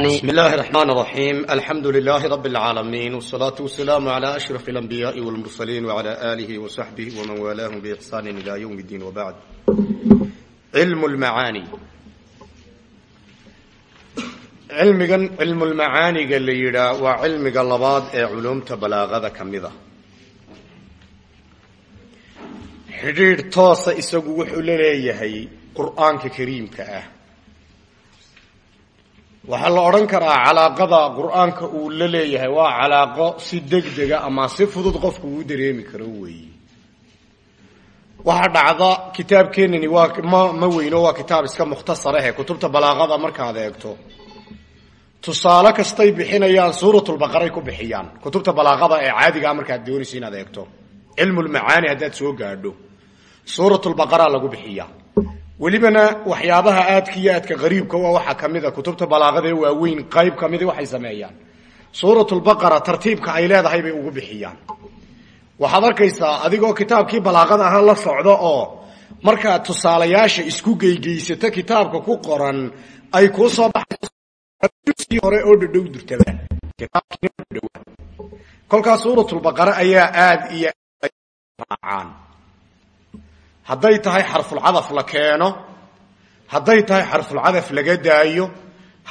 بسم الله الرحمن الرحيم الحمد لله رب العالمين والصلاة والسلام على أشرف الأنبياء والمرسلين وعلى آله وصحبه ومن والاهم بإحسان إلى يوم الدين وبعد علم المعاني cilmigan cilmulmacaaniga la yidhaa waa cilmiga labaad ee culumta balaaqada ka mid a xidhiidh toosa isagu wuxuu la leeyahay qur'aanka kariimka ah waxaa la odhan karaa calaaqada qur'aanka uu la leeyahay waa calaaqo si degdega ama si fudud qofku uu dareemi karo weeye waxaa dhacda kitaabkeenani waa ma ma weyno waa kitaab iska mukhtasarahe kutubta balaaqada markaad eegto. Tusaale kastay bixinayaan suuratulbaqaray ku bixiyaan kutubta balaaqada ee caadigaa markaad doonayso inaad eegto. Cilmulmacaani haddaad soo gaadho. Suuratulbaqara lagu bixiyaa welibana waxyaabaha aadka iyo aadka qariibka waa waxaa ka mid a kutubta balaaqada ee waaweyn qayb kamidi waxay sameeyaan. Suuratulbaqara tartiibka ay leedahay bay ugu bixiyaan. Waxaad arkaysaa adigoo kitaabkii balaaqada ahaan la socdo oo markaad tusaalayaasha isku geygeysato kitaabka ku qoran ay kuu soo baxay hore oo dhadhow durtaba kolkaas suuratulbaqara ayaa aada iyo raacaan hadday tahay xarfulcadaf la keeno hadday tahay xarfulcadaf laga daayo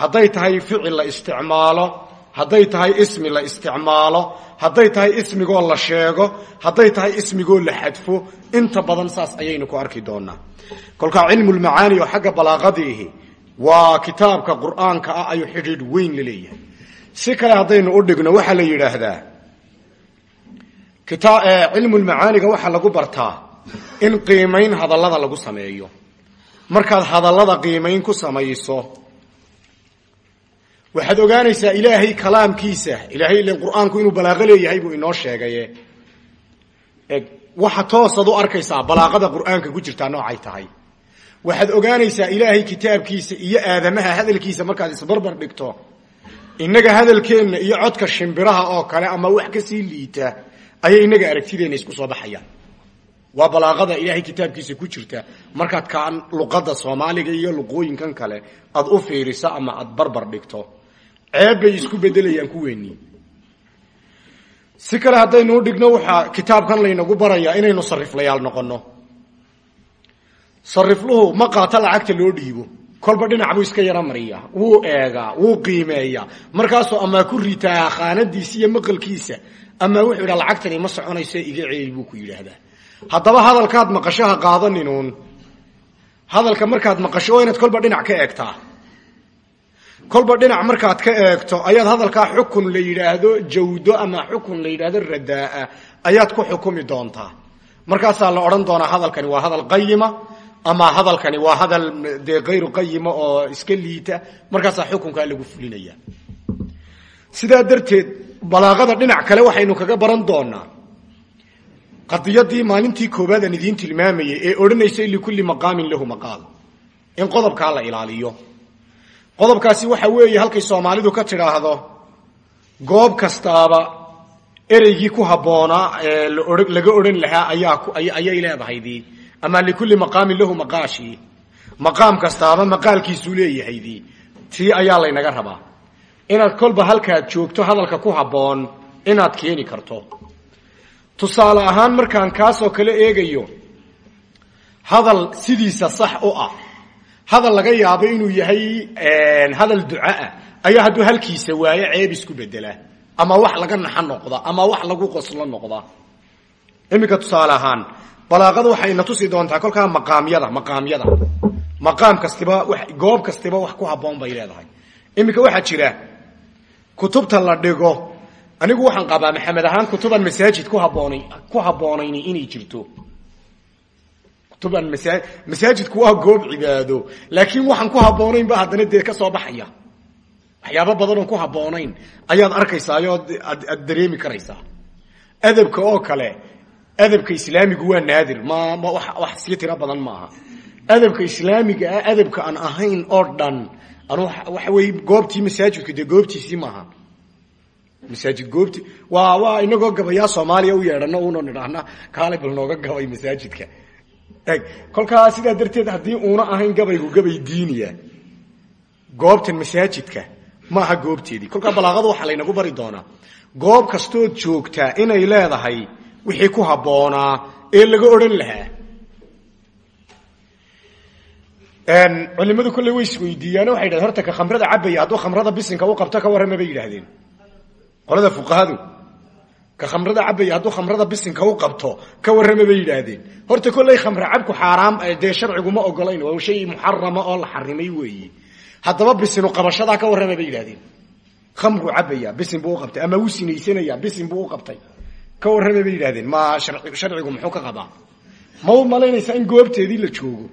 hadday tahay ficil la isticmaalo hadday tahay ismi la isticmaalo hadday tahay ismigoo la sheego hadday tahay ismigoo la xadfo inta badan saas ayaynu ku arki doonaa. Kolkaa cilmulmacaani oo xagga balaaqadiihi waa kitaabka qur'aanka ah ayuu xidhiidh weyn la leeyahay. Si kale haddaynu u dhigno waxaa la yidhaahdaa cilmulmacaaniga waxaa lagu bartaa in qiimayn hadallada lagu sameeyo. Markaad hadallada qiimayn ku samayso waxaad ogaanaysaa ilaahay kalaamkiisa. Ilaahay ilen qur'aanku inuu balaaqo leeyahay buu inoo sheegaye. Waxa toosaad u arkaysaa balaaqada qur'aanka ku jirtaa noocay tahay. Waxaad ogaanaysaa ilaahay kitaabkiisa iyo aadamaha hadalkiisa markaad isbarbar dhigto. Innaga hadalkeenna iyo codka shimbiraha oo kale ama wax ka sii liita ayay innaga aragtideenna isku soo baxayaan waa balaaqada ilaahay kitaabkiisa ku jirta. Markaad kaan luqada soomaaliga iyo luqooyinkan kale aad u fiiriso ama aad barbar dhigto. Ceeb bay isku bedelayaan kuweenii. Si kale haddaynu u dhigno waxaa kitaabkan laynagu barayaa inaynu sariflayaal noqono sarifluhu ma qaato lacagta loo dhiibo. Kolba dhinac iska yaro mariyaa wuu eegaa wuu qiimeeyaa. Markaasuu amaa ku ritaa khaanadiisa iyo maqalkiisa amaa wuxuu idhaa lacagtani ma soconayso iga ceeli buu ku yidhaahdaa haddaba hadalkaad maqasho ha qaadaninuun hadalka markaad maqasho waa inaad kolba dhinac ka eegtaa kolba dhinac markaad ka eegto ayaad hadalkaa xukun la yidhaahdo jawdo ama xukun la yidhaahdo radaa ayaad ku xukumi doontaa. Markaasaa la odhan doonaa hadalkani waa hadal qayima ama hadalkani waa hadal dee kayru qayima oo iska liita markaasaa xukunkaa lagu fulinaya sidaa darteed balaaqada dhinac kale waxaynu kaga baran doonaa qadiyadii maalintii koowaad aan idiin tilmaamayay ee odhanaysay likulli maqaamin lahu maqaal. In qodobkaa la ilaaliyo. Qodobkaasi waxa weeye halkay soomaalidu ka tidhaahdo goob kastaaba ereygii ku habboonaa ee laga odhan lahaa ayay leedahaydii. Ama likulli maqaamin lahu maqaashii maqaam kastaaba maqaalkiisuu leeyahaydii. Tii ayaa laynaga rabaa. Inaad kolba halkaad joogto hadalka ku habboon inaad keeni karto tusaale ahaan markaan kaasoo kale eegayo hadal sidiisa sax u ah. Hadal laga yaabo inuu yahay hadal ducaah ayaa hadduu halkiisa waayo ceeb isku bedela ama wax laga naxo noqda ama wax lagu qoslo noqda. Iminka tusaale ahaan balaaqada waxayna tusi doontaa kolkaa maqaamyada maqaamyada. Maqaam kastiba goob kastiba wax ku habboon bay leedahay. Iminka waxaa jira kutubta la dhigo anigu waxaan qabaa maxamed ahaan kutubaan masaajid ku habboonay ku habboonayn inay jirto. Kutubaan masaa masaajidku waa goob cibaado. Laakiin waxaan ku habboonayn ba haddana dee ka soo baxaya. Waxyaabo badan oon ku habboonayn. Ayaad arkaysaayoo aad dareemi karaysaa. Adabka oo kale adabka islaamigu waa naadir. Ma ma wa wax sii tiro badan maaha. Adabka islaamiga ah adabka aan ahayn oo dhan anu waxa weeye goobtii masaajidku dee goobtiisii maaha masaajid goobti. Waa waa inagoo gabayaa soomaaliya u yeedhano una nidhaahna kaalay bal nooga gabay masaajidka. Eg kolkaa sidaa darteed haddii uuna ahayn gabaygu gabay diiniya goobtan masaajidka maaha goobteedii. Kolkaa balaaqada waxaa laynagu bari doonaa. Goob kastood joogtaa inay leedahay wixii ku habboonaa ee laga odhan lahaa. Culimadu kolley way isweydiiyaano waxay yidhahdeen horta ka khamrada cabaya hadduu khamrada bisinka u qabto ka warrama bay qolada fuqahadu ka khamrada cabaya hadduu khamrada bisinka u qabto ka warrama bay yidhaahdeen. Horta kolley khamre cabku xaaraam dee sharciguma ogolayn waa shay muxarama oo la xarimay weeye haddaba bisinu qabashadaa ka warrama bay khamru cabaya bisin buu qabtay ama wuu sinaysanaya bisin buu qabtay. Ka warrama bay ma sharcigu muxuu ka qabaa? Ma u malaynaysaa in goobteedii la joogo?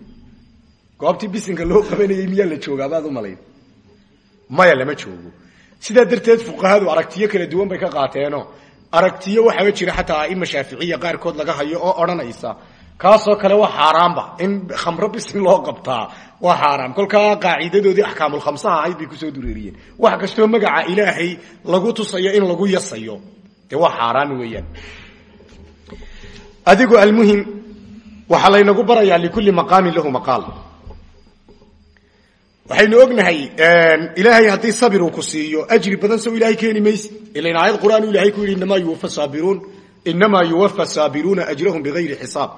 Goobtii bisinka loo qabanayay miyaa la joogaa? Baad u malayn. Maya lama joogo sidaa darteed fuqahadu aragtiyo kala duwan bay ka qaateeno. Aragtiyo waxaaba jira xataa aima shaaficiya qaarkood laga hayo oo odhanaysa. Kaasoo kale waa xaaraamba. In khamro bisin loo qabtaa waa xaaraam. Kolkaa qaacidadoodii axkaamulkhamsaha ahayd bay ku soo dureeriyeen. Wax kastoo magaca ilaahay lagu tusayo in lagu yasayo dee waa xaaraan weeyaan. Adigu almuhim waxaa laynagu barayaa likulli maqaamin lahu maqaal waxaynu ognahay ilaahay haddii sabir uu ku siiyo ajri badan sow ilahay keeni mayse ilan aayad qur'aan u ilahay ku yidhi inamaa yuwafa saabiruun inamaa yuwafa saabiruuna ajrahum bigayri xisaab.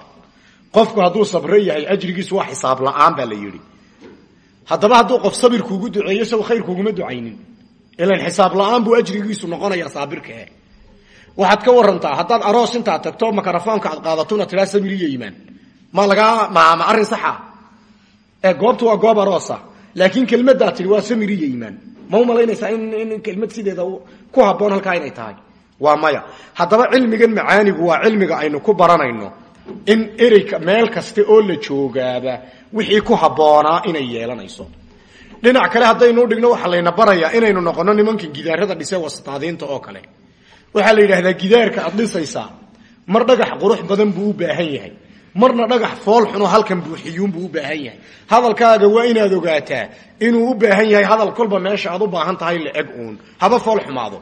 Qofku hadduu sabro yahay ajrigiisu waa xisaab la'aan baa la yidhi. Haddaba hadduu qof sabir kuugu duceeyo sow khayr kuguma ducaynin. Ilan xisaab la'aan buu ajrigiisu noqonayaa saabirkae waxaad ka warantaa haddaad aroos intaad tagto makarafoonka aad qaadatona tiraa sabir iyo iimaan. Ma lagaa saxa? Ee goobtu waa goob aroosa laakiin kelmaddaa tihi waa samir iyo ma u malaynaysaa in kelmad sideeda ku habboon halkaa inay tahay? Waa maya. Haddaba cilmigan macaanigu waa cilmiga aynu ku baranayno in ereyka meel kasta oo la joogaaba wixii ku habboonaa inay yeelanayso. Dhinac kale haddaynu dhigno waxaa layna barayaa inaynu noqono nimankan gidaarada dhise wasataadiinta oo kale. Waxaa la yidhahdaa gidaarka aad dhisaysaa mar dhagax qurux badan buu u baahan yahay marna dhagax fool xunoo halkan buuxiyuunbuu u baahan yahay. Hadalkaaga waa inaad ogaataa inuu u baahan yahay hadal kolba meesha aad u baahan tahay la eg uun. Haba fool xumaado.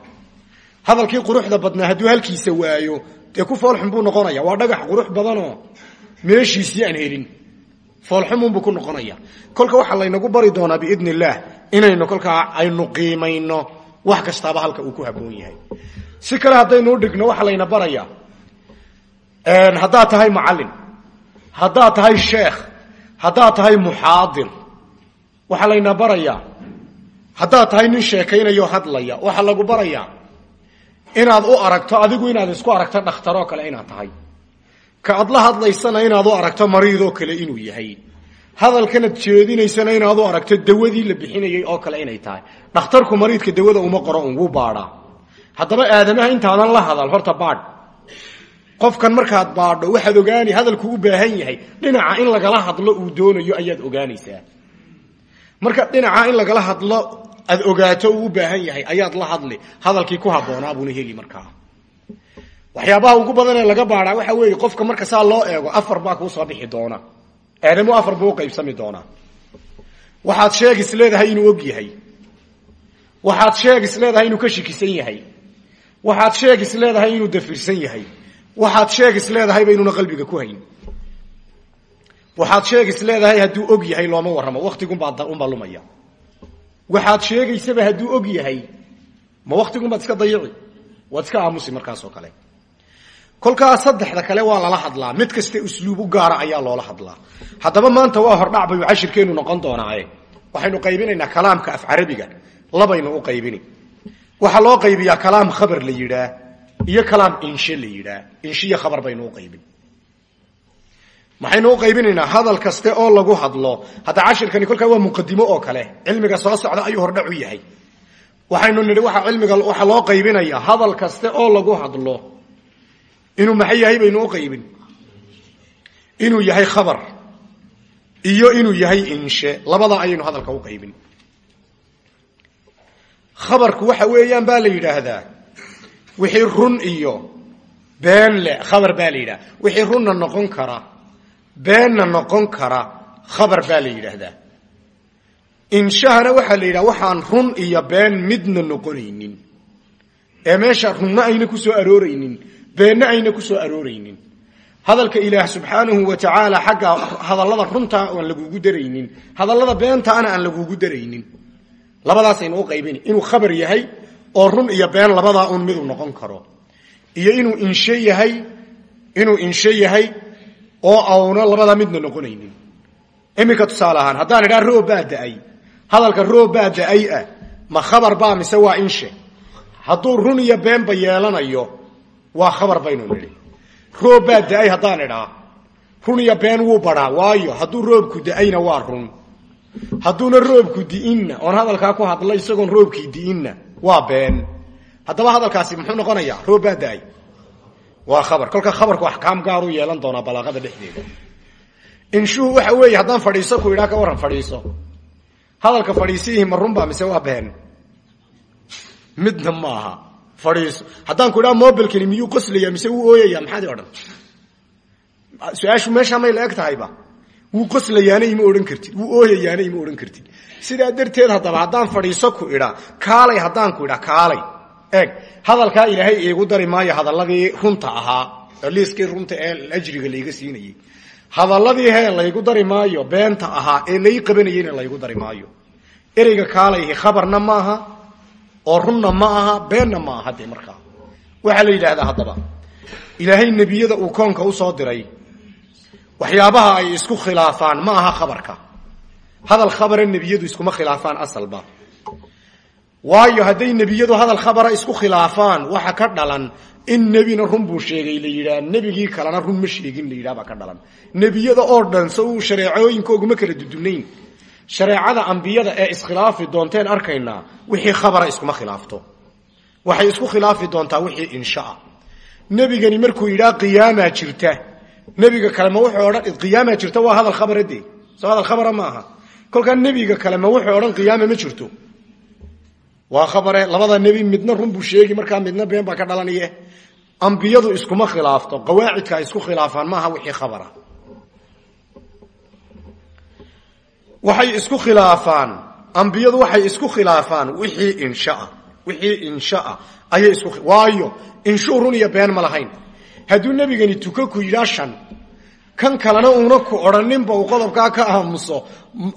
Hadalkii quruxda badnaa hadduu halkiisa waayo dee ku foolxun buu noqonaya waa dhagax qurux badanoo meeshiisii aan helin. Foolxumunbuu ku noqonaya kolka waxaa laynagu bari doonaa biidn inaynu kolkaa aynu qiimayno wax kastaaba halka uu ku habboon yahay. Si kale haddaynu u dhigno waxaa layna barayaa. Haddaad tahay macallin haddaad tahay sheekh haddaad tahay muxaadir waxaa layna barayaa haddaad tahay nin sheekaynayo hadlaya waxaa lagu barayaa inaad u aragto adigu inaad isku aragto dhakhtaroo kale inaad tahay. Ka ad la hadlaysana inaad u aragto mariidoo kale inuu yahay. Hadalkanaad jeedinaysana inaad u aragto dawadii la bixinayay oo kale inay tahay. Dhakhtarku mariidka dawada uma qoro un wuu baadhaa. Aadamaha intaadan la hadal horta baadh qofkan markaad baadho waxaad ogaani hadalku u baahan yahay. Dhinaca in lagala hadlo uu doonayo ayaad ogaanaysaa. Marka dhinaca in lagala hadlo aad ogaato uu baahan yahay ayaad la hadli. Hadalkii ku habboonaa buuna heli markaa. Waxyaabaha ugu badan ee laga baadhaa waxa weeye qofka marka saa loo eego afar baa kuu soo bixi doona. Aadamu afar buu uqaybsami doonaa. Waxaad sheegis leedahay inuu og yahay. Waxaad sheegis leedahay inuu ka shikisan yahay. Waxaad sheegis leedahay inuu dafirsan yahay waxaad sheegis leedahayba inuuna qalbiga ku hayn waxaad sheegis leedahay hadduu og yahay looma warramo. Waktigunbaaunbaa lumaya. Waxaad sheegaysaba hadduu og yahay ma waktigunbaad iska dayici. Waad iska aamusi markaasoo kale. Kolkaas saddexda kale waa lala hadlaa. Mid kasta usluub u gaara ayaa loola hadlaa. Haddaba maanta waa hordhac bayu cashirkeenu noqon doonaaye. Waxaynu qaybinaynaa kalaamka af carabiga labaynu u qaybini. Waxaa loo qaybiyaa kalaam khabar la yidhaa iyo kalaam inshe la yidhaa inshiyo khabar baynu u qaybin. Maxaynu u qaybinaynaa hadal kaste oo lagu hadlo. Hadda cashirkani kolkaa waa muqadimo oo kale cilmiga soo socda ayuu hordhac u yahay. Waxaynu nidhi waxa cilmiga waxaa loo qaybinayaa hadal kaste oo lagu hadlo inuu maxay yahay baynu u qaybin. Inuu yahay khabar. Iyo inuu yahay inshe labadaa ayaynu hadalka u qaybin. Khabarku waxa weeyaan baa la yidhaahdaa wixii run iyo been leh khabar baa la yidhahda wixii runna noqon kara beenna noqon kara khabar baa la yidhaahdaa. Inshahana waxaa la yidhaha waxaan run iyo been midna noqonaynin. Ee meesha runna ayna ku soo arooraynin beenna ayna ku soo arooraynin. Hadalka ilaah subxaanahu wa tacaala xagga hadallada runtaa aan lagugu daraynin. Hadallada beentaana aan lagugu daraynin. Labadaasaynu u qaybini inuu khabar yahay oo run iyo been labadaa un miduu noqon karo. Iyo inuu inshe yahay inuu inshe yahay oo auna labadaa midna noqonaynin. Iminka tusaale ahaan haddaan idhaa roob baa da'ay hadalka roob baa da'ay ah ma khabar baa mise waa inshe? Hadduu run iyo beenba yeelanayo waa khabar baynu nidhi. Roob baa da'ay haddaan idhaa run iyo been wuu badhaa waayo hadduu roobku da'ayna waa run. Hadduuna roobku di'inna oon hadalkaa ku hadla isagoon roobkii di'inna waa been. Haddaba hadalkaasi muxuu noqonayaa roob da'ay. Waa khabar. Kolka khabarku axkaam gaaruu yeelan doonaa balaaqada dhexdeeda. Inshuhu waxa weeye haddaan fadhiiso ku idhaa ka warran fadhiiso. Hadalka fadhiisiihi ma runbaa mise waa been? Midna maaha fadhiiso. Haddaan ku idhaa mobilkani miyuu qoslaya mise wuu ooyaya maxaad odhan. Su'aashu meeshaa may wuu qoslayaana ima odhan kartid. Wuu ooyayaana ima odhan kartid. Sidaa darteed haddaba haddaan fadhiiso ku idhaa kaalay haddaan ku idhaa kaalay. Eeg hadalkaa ilaahay iigu dari maayo hadaladii runta ahaa liiskii runta ee ajriga layga siinayey hadaladii hee laygu dari beenta ahaa ee lay qabanayeyna laygu dari maayo. Ereyga khabarna ma aha oo runna ma aha beenna ma aha markaa. Waxaa la yidhaahdaa haddaba ilaahay nebiyada uu koonka u soo diray waxyaabaha ay isku khilaafaan ma aha khabarka. Hadal khabara nebiyadu iskuma khilaafaan asalba. Waayo hadday nebiyadu hadal khabara isku khilaafaan waxa ka dhalan in nebina run buu sheegay la yidhaah nebigii kalena run ma sheegin la yidhah baa ka dhalan. Nebiyada oo dhan so uu shareecooyinkooguma kala dudunayn. Shareecada ambiyada ee iskhilaafi doonteen arkaynaa wixii khabara iskuma khilaafto. Waxay isku khilaafi doontaa wixii inshaa. Nebigani markuu yidhaa qiyaamaa jirta nebiga kale ma wuxuu odhan qiyaamaa jirta waa hadal khabara dee soo hadal khabara ma aha. Kolkaa nebiga kale ma wuxuu odhan qiyaama ma jirto. Waa khabare labada nebi midna run buu sheegi markaa midna been baa ka dhalanaye ambiyadu iskuma khilaafto qawaacidka isku khilaafaan maaha wixii khabara. Waxay isku khilaafaan ambiyadu waxay isku khilaafaan wixii inshaa wixii inshaa ayay isku waayo inshuu iyo been ma lahayn hadduu nebigani tuko ku yidhaa shan kan kalena uuna ku odhaninba uu qodobkaa ka aamuso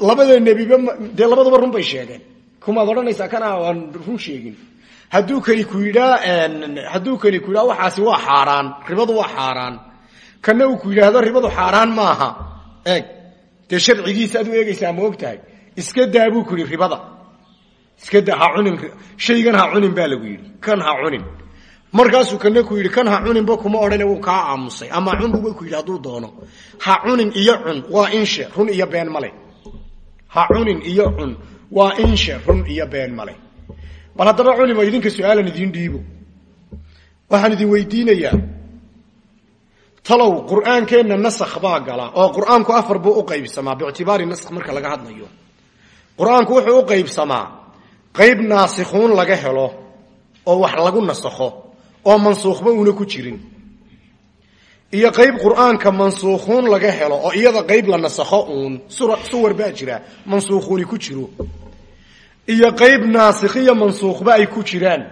labada nebiba dee labaduba run bay sheegeen. Kumaad odhanaysaa kana aan run sheegin. Hadduu kani ku yidhaa hadduu kani ku yidhaa waxaasi waa xaaraan ribadu waa xaaraan. Kana uu ku yidhaahdo ribadu xaaraan maaha. Eeg dee sharcigiisa ad u eegaysaa ma og tahay iska daa buu ku yidhi ribada iska daa cunin shaygan ha cunin baa lagu yidhi kan ha cunin markaasuu kana ku yidhi kan ha cuninba kuma odhane wuu kaa aamusay. Ama cunbuba ku yidhi hadduu doono. Ha cunin iyo cun waa inshe run iyo been male ha cunin iyo cun waa inshe run iyo been male bal haddaba culimo idinka su'aalan dhiibo. Waxaan idin weydiinayaa talow qur'aankeenna nasakh baa gala oo qur'aanku afar buu u qaybsamaa biictibaari nasakh marka laga hadlayo. Qur'aanku wuxuu u qaybsamaa qayb naasikhuun laga helo oo wax lagu nasakho oo mansuukhba una ku jirin. Iyo qayb qur'aanka mansuukhuun laga helo oo iyada qayb la nasakho uun suwar baa jira mansuukhuuni ku jiro iyo qayb naasikhiyo mansuukhba ay ku jiraan.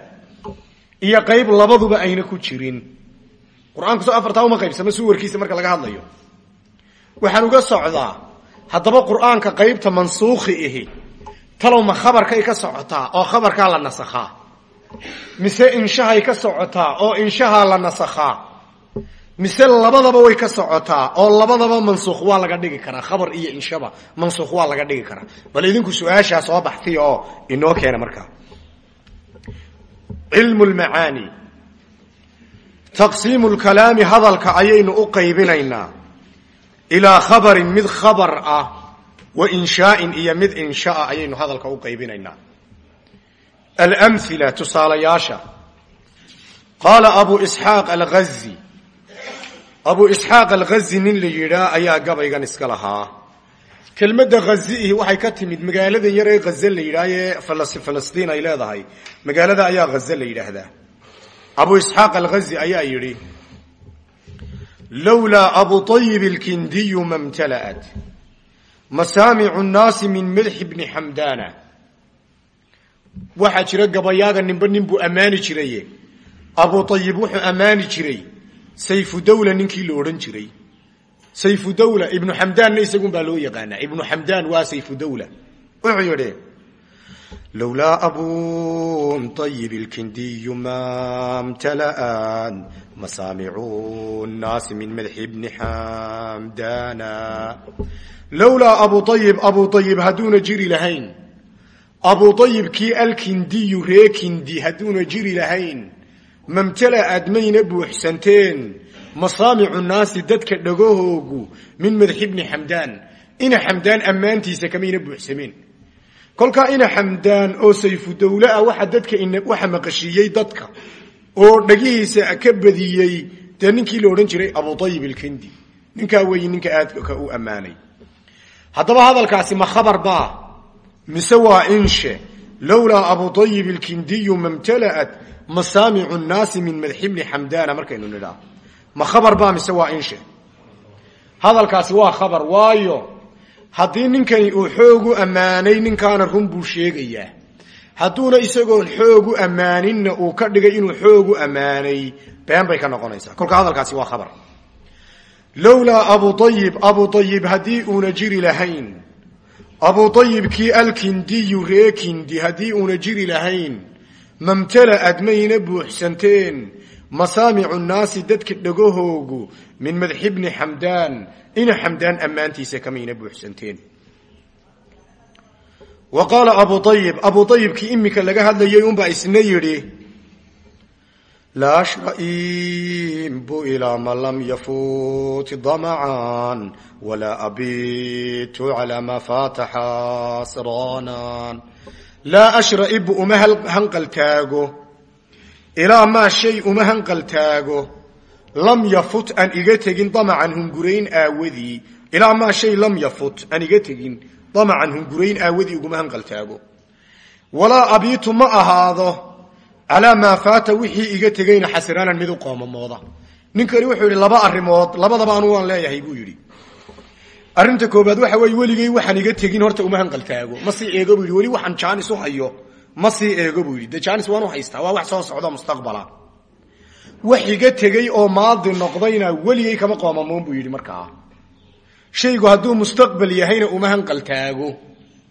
Iyo qayb labaduba ayna ku jirin. Qur'aanku soo afartaa uma qaybsamo suwarkiisa marka laga hadlayo. Waxaan uga socdaa haddaba qur'aanka qaybta mansuukhi ihi talow ma khabarkay ka socotaa oo khabarkaa la nasakhaa mise inshahay ka socotaa oo inshahaa la nasakhaa mise labadaba way ka socotaa oo labadaba mansuukh waa laga dhigi karaa khabar iyo inshaba mansuukh waa laga dhigi karaa. Bal idinku su'aashaa soo baxtiy oo inoo keena markaa. Cilmu lmacaani taqsiimu lkalaami hadalka ayaynu u qaybinaynaa. Ilaa khabarin mid khabar ah wa inshaain iyo mid inshaa ayaynu hadalka u qaybinaynaa alamhila tusaalayaasha qaala abu isxaaq alghazi abu isxaaq alghazi nin la yidhaa ayaa gabaygan iska lahaa kelmadda ghaziihi waxay ka timid magaaladan yar ee ghaze la yidhaah ee falastiin ay leedahay magaalada ayaa ghaze la yidhaahdaa abu isxaaq alghazi ayaa yidhi lowlaa abu ayib alkindiyu mamtala'at masaamicu nnaasi min milxi bni xamdaana waxaa jira gabayaaga ninba nin buu ammaani jiraye abu ayib wuxuu ammaani jiray sayfu dawla ninkii la odhan jiray. Sayfu dawla ibnu xamdaanna isagun baa loo yaqaanaa ibnu xamdaan waa sayfu dawla. Wuxuu yidhi lowlaa abun ayib ilkindiyu ma mtala'an masaamicu nnaasi min madxi bni xamdana lowlaa abu ayib abu ayib hadduuna jiri lahayn abu ayibkii alkindiyu ree kindi hadduuna jiri lahayn. Mamtala'ad mayna buuxsanteen masaamicu naasi dadka dhagahoogu min madxi bni xamdaan ina xamdaan ammaantiisa kamayna buuxsameen kolkaa ina xamdaan oo sayfu dawle ah waxa dadka waxa maqashiiyey dadka. Oo dhagihiisa ka badiyey dee ninkii la odhan jiray abu ayib ilkindi ninkaa weeyi ninka aadka u ammaanay. Haddaba hadalkaasi ma khabar baa mise waa inshe lowlaa abu ayib ilkindiyu mamtala'at masaamicu nnaasi min madxi bni xamdaana markaynu nidhaa. Ma khabar baa mise waa inshe? Hadalkaasi waa khabar waayo haddii ninkani uu xoogu ammaanay ninkaana run buu sheegayaa. Hadduuna isagoon xoogu ammaaninna uu ka dhigay inuu xoogu ammaanay been bay ka noqonaysaa. Kolka hadalkaasi waa khabar. Lowlaa abu ayib abu ayib haddii uuna jiri lahayn abu ayibkii alkindiyu ree kindi haddii uuna jiri lahayn mamtala'ad mayna buuxsanteen masaamicu nnaasi dadka dhagahoogu min madxi bni xamdaan ina xamdaan ammaantiisa kamayna buuxsanteen wa qaala abu ayib abu ayibkii imika laga hadlayay unbaa isna yidhi laa ashra'iimbu ilaa man lam yafuut damacan walaa abitu calaa maa faataxa sraanan laa ashra'ibu uma hanqaltaago ilaa maa shay uma hanqaltaago lam yafut aan iga tegin damacan hungurayn aawadii ilaa maa shay lam yafut aan iga tegin damacan hungurayn aawadii uguma hanqaltaago walaa abiitu ma ahaado calaa maa faata wixii iga tegayna xasiraanan mid u qoomamooda ninkani wuxuu yidhi laba arrimood labadaba anu waan leeyahay buu yidhi. Arrinta koobaad waxa weeye weligay waxaan iga tegin horta uma hanqaltaago. Ma sii eego buu yidhi. Weli waxaan jaanis u hayo. Ma sii eego buu yidhi. Dee jaanis waan haystaa. Waa wax soo socdo mustaqbala wax iga tegey oo maadi noqdayna weligay kama qoomamoon buu yidhi markaa. Shaygu hadduu mustaqbal yahayna uma hanqaltaago.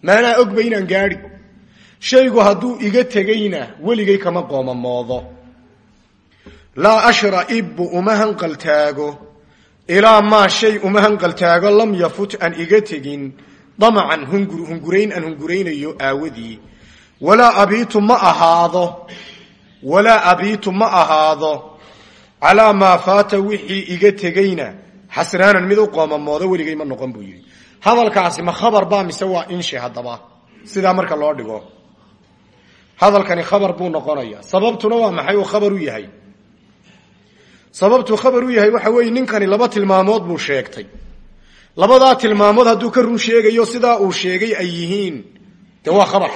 Maanaa ogba inaan gaadhi shaygu hadduu iga tegayna weligay kama qoomamoodo. Laa ashra'ibu uma hanqaltaago ilaa maa shay uma hanqaltaago lam yafut aan iga tegin. Damacan hungur hungurayn aan hunguraynayo aawadii. Walaa abiitu ma ahaado. Walaa abiitu ma ahaado. Calaa maa faata wixii iga tegayna xasraanan mid u qoomamoodo weligay ma noqon buu yidhi. Hadalkaasi ma khabar baa mise waa inshe haddaba. Sidaa marka loo dhigo hadalkani khabar buu noqonaya sababtuna waa maxay uu khabar u yahay? Sababtuu khabar u yahay waxa weeye ninkani laba tilmaamood buu sheegtay. Labadaa tilmaamood hadduu ka run sheegayo sidaa uu sheegay ay yihiin. Waa khabar.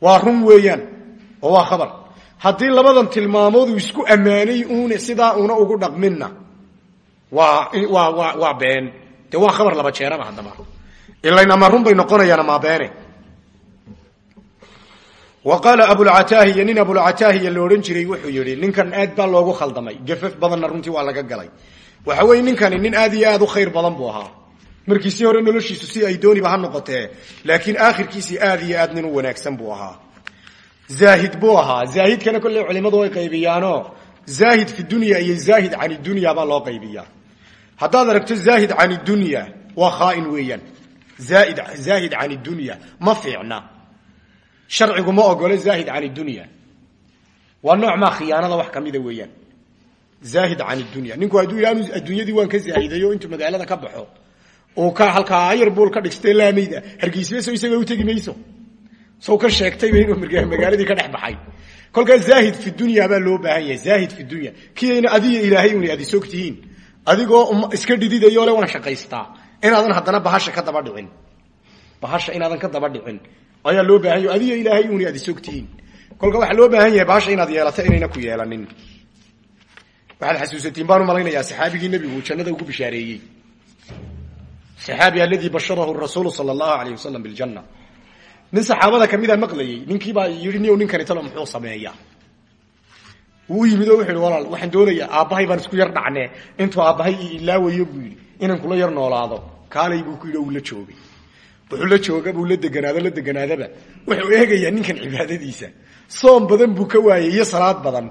Waa run weeyaan waa khabar. Haddii labadan tilmaamood uu isku ammaanay uun sidaa una ugu dhaqminna waa waa waa been. Waa khabar laba jeeraba haddaba. Ilayn ama run bay noqonayaan amaa beene wa qaala abulcataahiya nin abulcataahiya la odhan jiray wuxuu yidhi ninkan aad baa loogu khaldamay. Gafaf badanna runtii waa laga galay. Waxa weeye ninkani nin aad iyo aad u khayr badan buu ahaa. Markiisii hore noloshiisu si ay dooniba ha noqotee laakiin aakhirkiisii aad iyo aad nin u wanaagsan buu ahaa. Zaahid buu ahaa. Zaahidkana kolley culimadu way qaybiyaano zaahid fi dunya iyo zaahid can dunya baa loo qaybiyaa. Haddaad aragto zaahid can dunya waa khaain weeyaan. Zaahid can dunya ma fiicna sharcigu ma ogolo zaahid can dunya. Waa nooc maa khiyaanada wax kamida weeyaan. Zaahid can dunya. Ninku hadduu yaanu adduunyadii waan ka zaahiday oo intuu magaalada ka baxo uu ka halkaa ayar buul ka dhigstay laamayda hargeysa so isaga u tegi mayso. Sow ka sheegtayba inuu magaaladii ka dhex baxay. Zaahid fi dunya baa loo baahan yahay zaahid fi dunya. Kiayna adiyo ilaahay una adi sog tihiin. Adigoo iska dhididayo le waan shaqaystaa. Inaadan haddana bahasha ka daba dhicin. Bahasha inaadan ka daba dhicin ayaa loo baahan adiyo ilaahay una adi sog tihiin kolka waxaa loo baahan yahay bahasha inaad yeelato inayna ku yeelanin. Waxaad xasuusatiin baan u malaynayaa saxaabigii uu jannada ugu bishaareeyey. Saxaabi aladii basharahu rasuulu sala allahu alayh wasalam biljanna. Nin saxaabada kamida maqlayey ninkiibaa yidhi niyow ninkani talo muxuu sameeyaa wuu yimid oo wuxu walaal waxaan doonayaa aabbahay baan isku yar dhacnee. Intuu aabbahay ilaawayo buu yidhi inaan kula yar noolaado. Kaalay buu ku yidhi uu la joogay wuxuu la jooga buu la deganaado la deganaadaba wuxuu eegayaa ninkan cibaadadiisa. Soom badan buu ka waayey iyo salaad badan.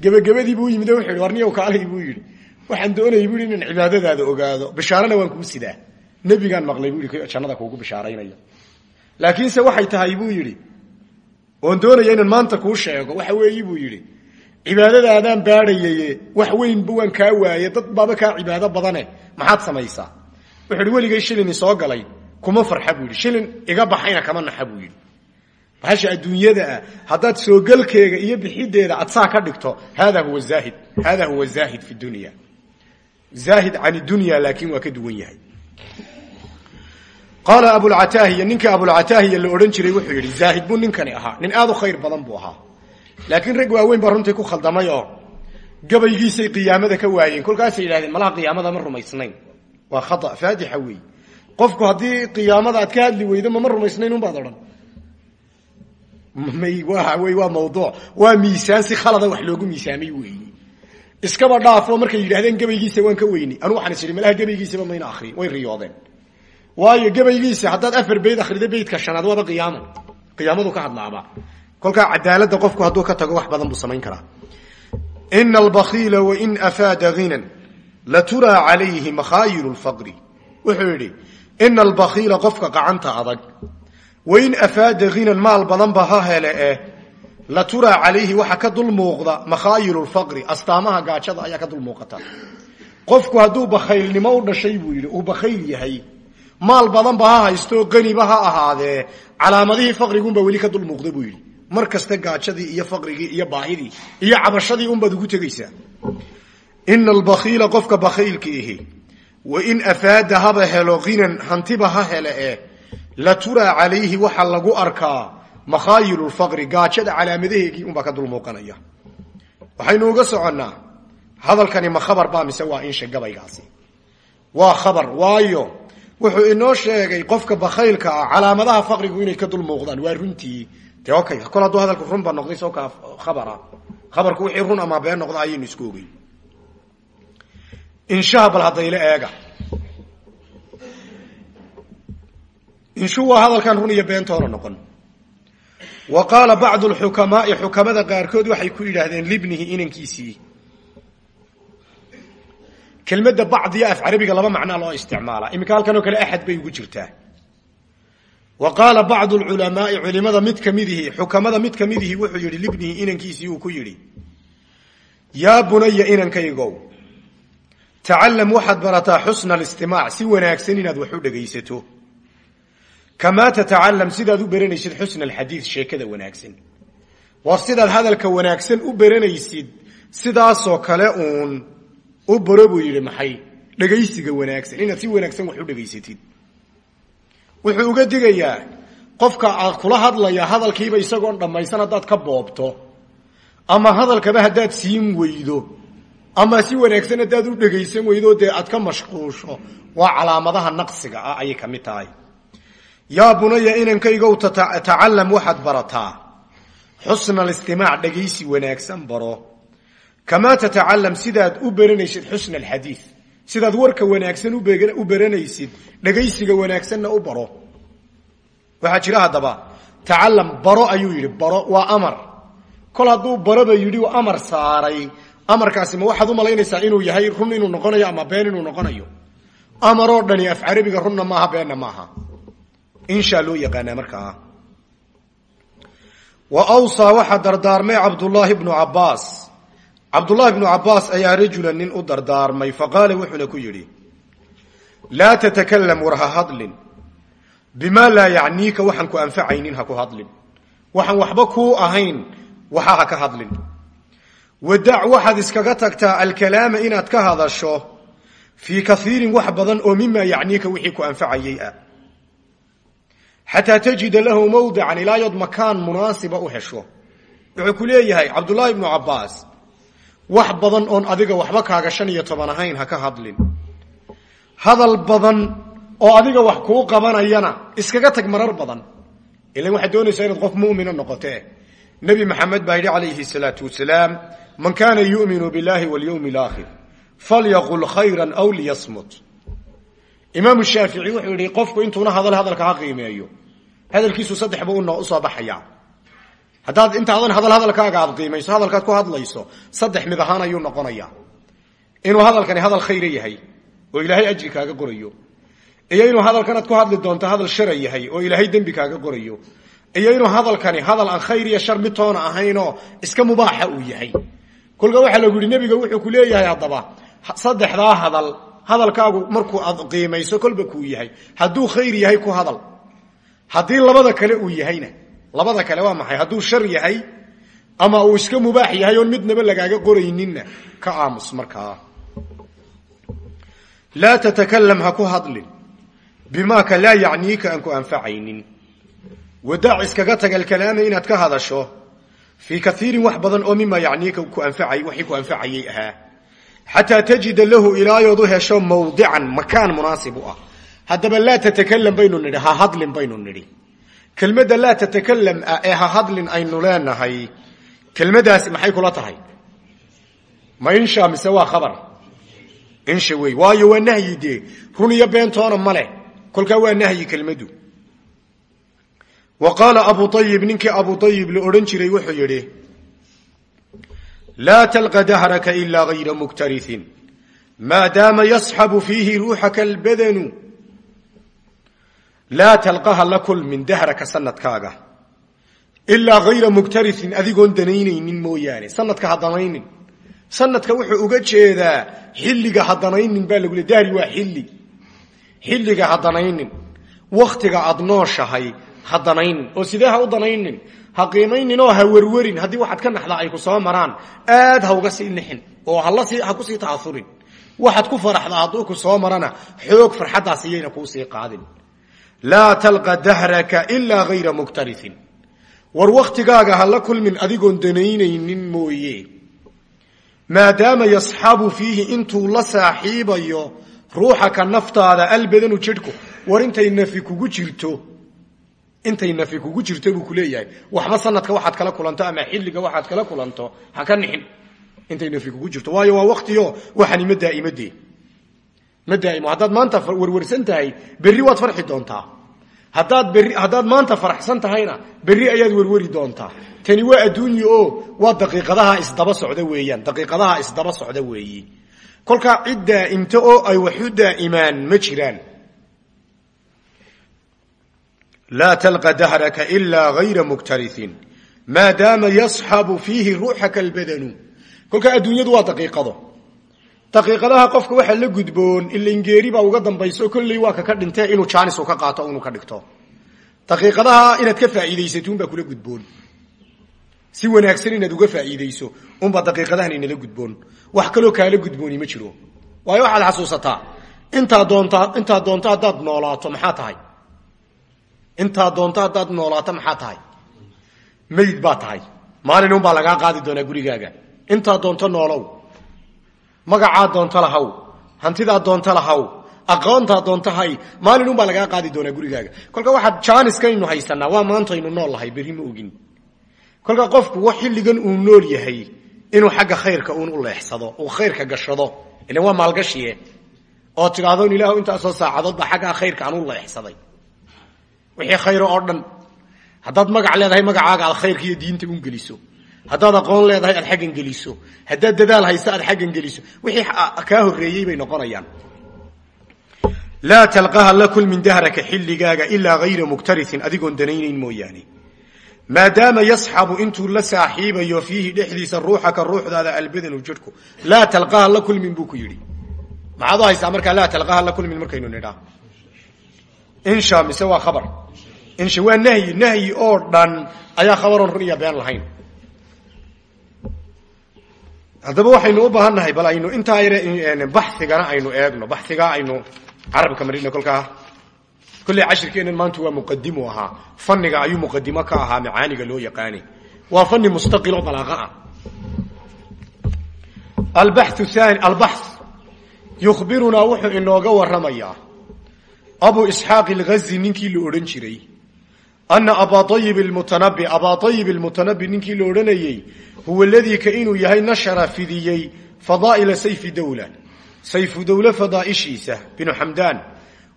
Gebagabadii buu yimid wuxuu yidhi warniyow kaalay buu yidhi. Waxaan doonayay buu yidhi cibaadadaada ogaado. Bishaarana waan kuu sidaa. Nebigaan maqlay buu yidhi jannada kuugu bishaaraynaya. Laakiinse waxay tahay buu yidhi oon doonaya inaan maanta kuu sheego. Waxa weeyi buu yidhi cibaadadaadaan baadhayaye wax weynba waan kaa waaye dad baaba kaa cibaado badane. Maxaad samaysaa. Wuxuu yidhi weligay soo galay kuma farxa buu yidhi. Shilin iga baxayna kama naxa buu yidhi. Bahasha adduunyada ah haddaad soogelkeega iyo bixideeda aad saa ka dhigto hada huwa zaahid hada huwa zaahid fi dunya. Zaahid can dunya laakiin waa ka duwan yahay. Qaala abulcataahiya ninkii abulcataahiya la odhan jiray wuxuu yidhi zaahid buu ninkani ahaa nin aad u khayr badan buu ahaa. Laakiin rag waaweyn baa runtii ku khaldamay oo qiyaamada ka waayeen. Kolkaasay yidhahdeen malaha qiyaamada ma rumaysnayn waa khata faadixa weey qofku haddii qiyaamada aad ka hadli weydo mama rumaysnayn unbaad odhan. May waa wey waa mawduuc. Waa miisaan si khalada wax loogu miisaamay weeyi iskaba dhaafo markay yidhahdeen gabaygiisa waan ka weyni. Anu waxaan is idhi malaha gabaygiisaba mayna akriyin way riyoodeen. Waayo gabaygiisa haddaad afar bayd akrida baydka shanaad waaba qiyaamo. Qiyaamadu ka hadlaaba. Kolkaa cadaalada qofku hadduu ka tago wax badan buu samayn karaa. Ina albakiila wain afaada hinan laturaa calayhi makhaayilu lfaqri wuxuu yidhi ina albakiila qofka qacanta adag wain afaada hinan maal badanba ha hele eh laturaa calayhi waxa ka dul muuqda makhaayilu lfaqri astaamaha gaajada ayaa ka dul muuqata qofku hadduu bakhaylnimo u dhashay buu yidhi uu bakhayl yahay maal badanba ha haysto qaniba ha ahaadee calaamadihii faqrigunba weli ka dul muuqda buu yidhi mar kasta gaajadii iyo faqrigii iyo baahidii iyo cabashadii unbaad ugu tegaysaa ina albakiila qofka bakhaylka wain afaada haba helo hinan hantiba ha hele eh laturaa calayhi waxaa lagu arkaa makhaayilu lfaqri gaajada calaamadaheegii unbaa ka dul muuqanaya. Waxaynu uga soconnaa hadalkani ma khabar baa mise waa insha gabaygaasi waa khabar waayo wuxuu inoo sheegay qofka bakhaylka ah calaamadaha faqrigu inay ka dul muuqdaan waa runtii. De okay kol hadduu hadalku runba noqday soo kaa khabara. Khabarku wixii run ama been noqda ayaynu isku ogey inshaha bal haddayla eega. Inshu waa hadalkan run iyo beentoona noqon. Wa qaala bacdu lxukamaai xukamada qaarkood waxay ku yidhaahdeen libnihi inankiisii. Kelmadda bacdiya af carabiga laba macnaa loo isticmaala. Iminka halkan kale axad bay ugu jirtaa. Wa qaala bacdu lculamaai culimada mid kamidihi xukamada mid kamidihi wuxuu yidhi libnihi inankiisii uu ku yidhi yaa bunaya inankaygow tacalam waxaad barataa xusna alistimaac si wanaagsan inaad wax u dhegaysato. Kamaa tatacalam sidaad u beranaysid xusna alxadiid sheekada wanaagsan. War sidaad hadalka wanaagsan u beranaysid sidaasoo kale uun u baro buu yidhi maxay? Dhegaysiga wanaagsan inaad si wanaagsan wax u dhegaysatid wuxuu uga digayaa qofka aad kula hadlaya hadalkiiba isagoon dhammaysan haddaad ka boobto ama hadalkaba haddaad siin weydo ama si wanaagsan haddaad u dhegaysan weydo dee aad ka mashquusho waa calaamadaha naqsiga ah ayay ka mid tahay. Yaa bunaya inankaygow tacalam waxaad barataa. Xusna alistimaac dhegaysi wanaagsan baro. Kamaa tatacalam sidaad u beranaysid xusna alxadiid sidaad warka wanaagsan u beranaysid dhegaysiga wanaagsanna u baro. Waxaa jira haddaba tacalam baro ayuu yidhi baro waa amar. Kol hadduu baroba yidhi amar saaray amarkaasi ma waxaad u malaynaysaa inuu yahay run inuu noqonayo ama been inuu noqonayo? Amaroo dhani af carabiga runna maaha beenna maaha. Inshaa loo yaqaanaa markaa. Wa awsaa waxaa dardaarmay cabdullaahi bnu cabbaas. Cabdullaahi bnu cabbaas ayaa rajulan nin u dardaarmay faqaala wuxuuna ku yidhi laa tatakalam war ha hadlin. Bimaa laa yacniika waxaan ku anfacaynin ha ku hadlin. Waxaan waxba kuu ahayn waxa ha ka hadlin wadac waxaad iskaga tagtaa alkalaama inaad ka hadasho fii kaiirin wax badan oo mimaa yacniika wixii ku anfacayay ah xataa tajida lahu mawdican ilaa yood makaan munaasiba u hesho wuxuu ku leeyahay cabdullaahi bnu cabbaas wax badan oon adiga waxba kaaga shan iyo toban ahayn ha ka hadlin hadal badan oo adiga wax kuu qabanayana iskaga tag marar badan ilan waxaad doonaysaa inaad qof mumina noqote nebi maxamed baa yidhi calayhi salaatu wasalaam man kaana yuminu billahi walyowmi alaakhir falyaqul khayran aw liyasmut. Imaamu shaafici wuxuu yihi qofku intuuna hadal hadalka ha qiimeeyo hadalkiisu saddexba u soo baxaya haddaad intaadan hadal hadalkaaga aad qiimayso hadalkaad ku hadlayso saddex mid ahaan ayuu noqonaya inuu hadalkani hadal khayra yahay oo ilaahay ajri kaaga qorayo. Iyo inuu hadalkanaad ku hadli doonto hadal shara yahay oo ilaahay dembi kaaga qorayo. Iyo inuu hadalkani hadal aan khayr iyo shar mid toona ahaynoo kolka waxaa lagu yihi nebiga wuxuu ku leeyahay haddaba saddexdaa hadal hadalkaagu markuu aad qiimayso kolba kuu yahay. Hadduu khayr yahay ku hadal. Haddii labada kale uu yahayna labada kale waa maxay? Hadduu shar yahay ama uu iska mubaax yahay oon midnaba lagaaga qorayninna ka aamus markaa. Laa tatakalam ha ku hadlin. Ka laa yacniika aan ku anfacaynin. Wadaac iskaga tag alkalaama inaad ka hadasho fii kaiirin wax badan oo mima anfacay waxii ku anfacayay ahaa. Xataa tajida lahu ilaayood u hesho mawdican makaan munaasib u ah. Haddaba laa tatakalam baynu nidhi ha hadlin baynu nidhi. Kelmadda laa tatakalam ah ee ha hadlin aynu leenahay kelmadaasi maxay kula tahay? Ma insha mise waa khabar? Insha wey waayo waa nahyi dee. Run iyo beentoona ma leh. Kolkaa waa nahyi kelmaddu wa qaala abu ayib ninkii abu ayib la odhan jiray wuxuu yidhi laa talqa dahraka ilaa gayra muktariin maadaama yasxabu fiihi ruuxaka albadanu laa talqaha la kulmin dahraka sanadkaaga. Ilaa hayra muktariin adigoon danaynaynin mooyaane. Sanadka ha sanadka wuxuu uga jeedaa xilliga ha baa lagu le waa xilli. Xilliga ha danaynin. Wakhtiga aad ha danaynin oo sidee ha u danaynin? Ha qiimaynin oo ha werwerin haddii waxaad ka naxdaa ay ku soo maraan. Aad ha uga sii nixin oo ha ku sii ta'aurin waxaad ku faraxdaa hadduu ku soo marana xoog farxaddaas iyayna kuusii qaadin. Laa talqa dahraka ilaa hayra muktariin war wakhtigaaga ha la kulmin adigoon danaynaynin mooye. Maadaama yasxabu fiihi intuu la saaxiibayo ruuxaka naftaada albadanu jidhku war intay nafi kugu jirto intay nafi kugu jirto buu kuleeyahay waxba sanadka waxaad kala kulanto ama xilliga waxaad kala kulanto ha ka nixin. Intay nafi kugu jirto. Waayo waa waktiyo waxani ma daa'imadee ma daaimo haddaad maanta werwersan tahay berri waad farxi doontaa. Haddaad berri haddaad maanta faraxsan berri ayaad werweri doontaa. Tani waa adduunye oo waa daqiiqadaha isdaba socda weeyaan. Daqiiqadaha isdaba socda weeyi. Kolkaa cid daa'imto oo ay waxu daa'imaan ma jiraan laa talqa dahraka ilaa hayra muktariin maadaama yasxabu fiihi ruuxaka albadanu kolkaa adduunyadu waa daqiiqado daqiiqadaha qofka waxaa la gudboon ilangeeri baa uga dambayso kolley waa kaka dhintee inuu jaanis ka qaato inuu ka dhigto daqiiqadaha inaad ka faa'iidaysatuun baa kula gudboon si wanaagsan inaad uga faa'iidayso unbaa daqiiqadahan inala gudboon wax kaloo kaala gudbooni ma jiro waayo waxaad xasuusataa intaa doontaa intaa doonto haddaad noolaato maxaa tahay intaa doonto haddaad noolaato maxaa tahay? Mayd baa tahay. Maalin unbaa lagaa qaadi doonaa gurigaaga. Intaa doonto noolow. Magacaa doonto lahaw. Hantidaa doonto lahaw. Aqoontaa doonto hay. Maalin unbaa lagaa qaadi doonaa gurigaaga. Kolka waxaad jaaniskaynu haysanaa waa maantaynu nool lahay berri ma ogin. Kolka qofku wax xilligan uu nool yahay inuu xagga khayrka uun u leexsado uu khayrka gashado ilan waa maalgashiye. Oo tidhaahdo ilaah intaasoo saacadood baa xaggaa khayrka aan leexsaday wixii khayr oo dhan. Haddaad magac leedahay magacaaga aad diinta un geliso. Haddaad aqoon leedahay aad xaggan geliso. Haddaad dadaal hayso aad xaggan geliso. Wixii kaa horreeyey bay noqonayaan. Laa talqaha la kulmin dahraka xilligaaga ilaa hayra muktariin adigoon danaynayn mooyaane. Maadaama yasxabu intuu la saaxiibayo fiihi dhexdiisa ruuxaka ruuxdaada albadanu jidhku. Laa talqaha la kulmin buu ku yidhi. Maxaad u haysaa markaa laa talqaha la kulmin markaynu insha mise waa khabar. Insha waa nahyi nahyi oo dhan ayaa khabaroon run iyo been lahayn. Haddaba waxaynu u baahan nahay bal aynu intaa yare baxigana aynu eegno. Baxigaa aynu carabka marina kolkaa kolley cashirkeennan maanta waa muqadimu ahaa. Faniga ayuu muqadimo ka ahaa macaaniga loo yaqaani. Waa fani mustaqil oo balaaqa ah. Albaxu thani albax yukhbirunaa wuxuu inooga warramayaa abu isxaaq alghazi ninkii la odhan jiray. Ana abaa ayib almutanabi abaa ayib almutanabi ninkii la odhanayey huwa ladii ka inuu yahay nashara fidiyey fadaa'ila sayfi dowla sayfu dowle fadaa'ishiisa binu xamdaan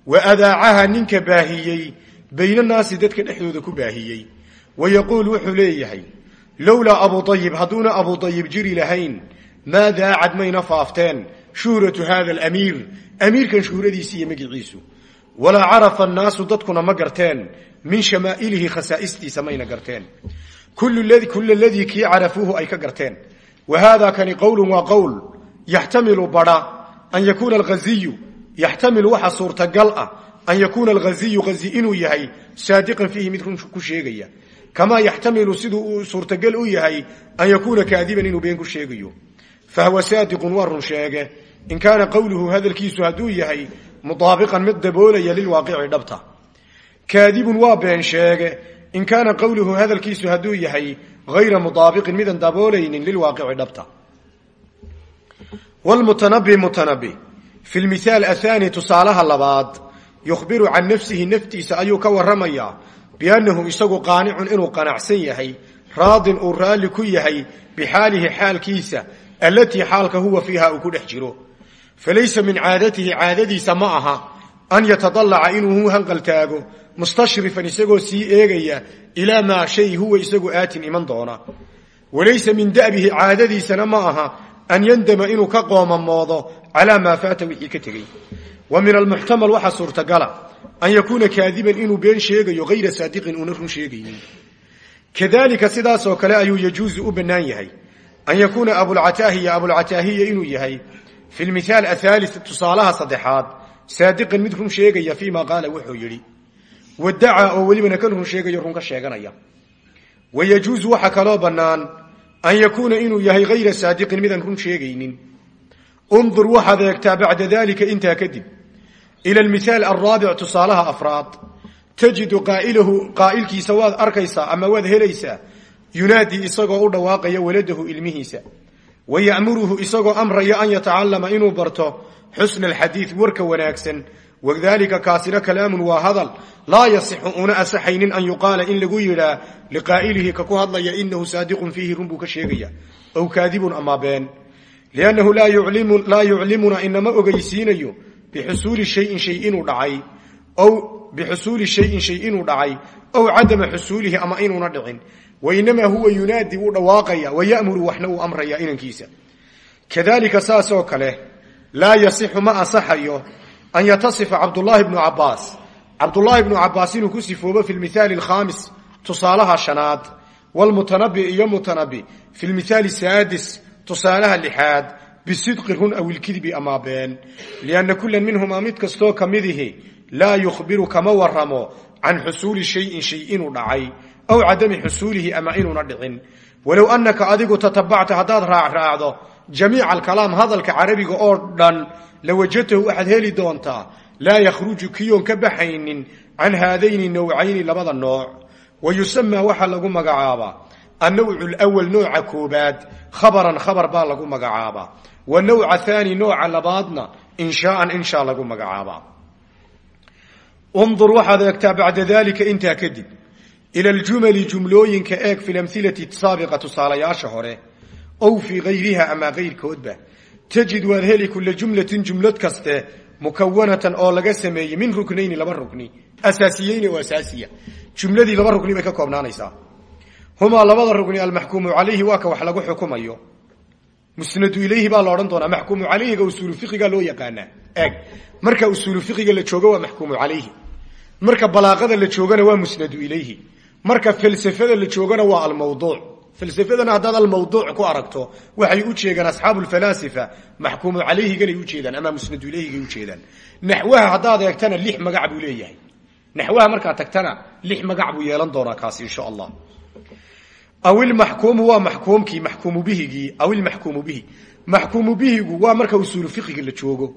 wa adaacaha ninka baahiyey baynanaasi dadka dhexdooda ku baahiyey. Wa yaquul wuxuu leeyahay lowlaa abu ayib hadduuna abu ayib jiri lahayn maa daacad mayna faafteen shuhratu hada alamiir. Amiirkan shuhradiisi iyo magiciisu walaa carafa annaasu dadkuna ma garteen. Min shamaa'ilihi khasaa'istiisa mayna garteen. Kula ladii kii carafuuhu ay ka garteen. Wa haada kani qowlun waa qowl. Yaxtamilu badha an yakuuna alghaziyu yaxtamilu waxa suurtagal ah an yakuuna alghaziyu hazi inuu yahay saadiqan fiihi mid ku sheegaya. Kamaa yaxtamilu siduu uu suurtagal u yahay an yakuuna kaadiban inuu been ku sheegayo. Fahuwa saadiqun waa run sheege. In kaana qowluhu hadalkiisu hadduu mudaabiqan mid daboolaya lilwaaqici dhabta kaadibun waa been sheege in kaana qowluhu hadalkiisu hadduu yahay hayra mudaabiqin midan daboolaynin lilwaaqici dhabta wlmutanabi mutanabi fi lmithaal athani tusaalaha labaad yukhbiru can nafsihi naftiisa ayuu ka waramayaa biannahu isagu qaanicun inuu qanacsan yahay raadin uu raalli ku yahay bixaalihi xaalkiisa allatii xaalka huwa fiiha uu ku dhex jiro falaysa min caadatihi caadadiisa ma aha an yatadalaca inuu hanqaltaago mustashrifan isagoo sii eegaya ilaa maa shay huwa isagu aatin iman doona walaysa min da'bihi caadadiisana ma aha an yandama inuu ka qoomamoodo calaa maa faata wixii ka tegey wa min almuxtamal waxaa suurtagala an yakuuna kaadiban inuu been sheegayo hayra saadiqin uuna run sheegaynin kadalika sidaasoo kale ayuu yajuusu u bannaan yahay an yakuuna abulcataahiya abulcataahiya inuu yahay fi lmithaal athaali tusaalaha saddexaad saadiqan mid run sheegaya fii ma qaala wuxuu yidhi wadacaa oo welibana kan run sheegayo run ka sheeganaya wa yajuusu waxa kaloo bannaan an yakuuna inuu yahay hayra saadiqin midaan run sheegaynin undur waxaad eegtaa bacda dalika intaa kadib ila almithaal alraabic tusaalaha afraad tajidu qaailahu qaa'ilkiisa waad arkaysaa ama waad helaysaa yunaadii isagoo u dhawaaqaya waladahu ilmihiisa wa ya'muruhu isagoo amraya an yatacallama inuu barto xusna alxadiid warka wanaagsan. Wadalika kaasina kalaamun waa hadal. Laa yasixu una asaxaynin an yuqaala in lagu yidhaa liqaa'ilihi ka ku hadlaya inahu saadiqun fiihi run buu ka sheegaya. Ow kaadibun ama been. Liannahu laa yuclimuna inama ogeysiinayo bixusuuli shayin shay inuu dhacay. Ow bixusuuli shayin shay inuu cadama xusuulihi ama inuuna dhicin wainamaa huwa yunaadi wuu dhawaaqaya wayamuru waxna uu amraya inankiisa kadalika saasoo kale laa yasixu ma asaxayo an yatasifa cabdulaahi bnu cabaas cabdulaahi bnu cabaas inuu ku sifoobo fi lmithaali alkhaamis tusaalaha shanaad wlmutanabi iyo mutanabi fi lmithaali saadis tusaalaha lixaad bisidqi run aw ilkidbi ama been lianna kulan minhumaa mid kastoo ka midihi laa yukhbiru kama waramo can xusuuli shayin shay inuu dhacay aw cadami xusuulihi ama inuuna dhicin. Walow anaka adigu tatabacta haddaad raacraacdo jamiica alkalaam hadalka carabiga oo dhan lawajadtahu waxaad heli doontaa laa yakhruju kiyoon ka baxaynin can haadayni nowcayni labada nooc. Wa yusamaa waxaa lagu magacaabaa annawcu lwal nooca koobaad khabaran khabar baa lagu magacaabaa wa nawca haani nooca labaadna inshaaan inshaa lagu magacaabaa undur waxaad eegtaa bacda dalika intaa kadib ila aljumali jumlooyinka eeg fi lamhilati saabiqa tusaalayaasha hore ow fii gayriha ama kayrkoodba tajid waad heli kula jumlatin jumlad kaste mukawanatan oo laga sameeyey min ruknayni laba rukni asaasiyeyni oo asaasiya jumladii laba rukni ka koobnaanaysaa humaa labada rukni almaxkuumu calayhi waa ka wax lagu xukumayo musnadu ilayhi baa la odhan doonaa maxkuumu calayhiga fiqiga loo yaqaanaa eeg marka usuulu fiqiga la joogo waa maxkuumu calayhi marka balaaqada la joogana waa musnadu ilayhi marka falsafada la joogana waa almawduuc falsafadana haddaad almawduuc ku aragto waxay u jeedaan asxaabu lfalaasifa maxkuumu calayhiganay ujeedaan ama musnadu ilayhigay ujeedaan naxwaha haddaad eegtana lix magac buu leeyahay. Naxwaha markaad tagtana lix magac buu yeelan doonaa kaasi insha allah aw ilmaxkuumu waa maxkuumkii maxkuumu bihigii aw ilmaxkuumu bihi. Maxkuumu bihigu waa marka usuulu fiqiga la joogo.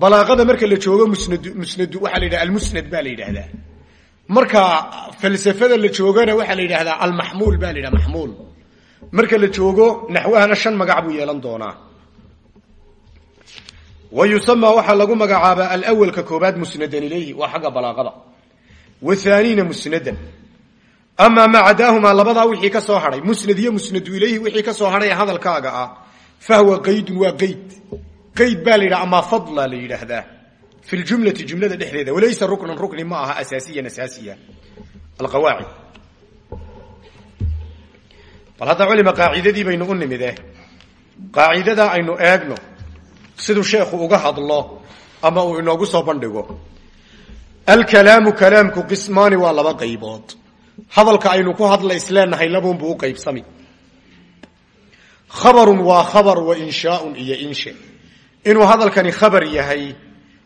Balaaqada marka la joogo musnad musnadu waxaa la yidhaha almusnad baa la yidhaahdaa marka falsafada la joogana waxaa la yidhahdaa almaxmuul baa la yidhaha maxmuul marka la joogo naxwahana shan magac buu yeelan doonaa. Wa yusamaa waxaa lagu magacaabaa alawalka koobaad musnadan ilayhi waa xagga balaaqada. Wathaaniina musnadan. Amaa maa cadaahumaa labadaa wixii ka soo hadhay musnad iyo musnadu ilayhi wixii ka soo hadhay ee hadalkaaga ah fahwa qaydun waa qayd. Qayd baa la yidhaha amaa fadla la yidhaahdaa fi ljumlati jumlada dhexdeeda walaysa ruknan rukni ma aha asaasiyan asaasiya alqawaacid bal hadda culima qaacidadii baynu u nimide qaacidadaa aynu eegno siduu sheekhu uga hadlo ama uu inoogu soo bandhigo alkalaamu kalaamku qismaani waa laba qaybood hadalka aynu ku hadla isleenahay labuunbuu u qaybsami khabarun waa khabar wa inshaaun iyo inshe inuu hadalkani khabar yahay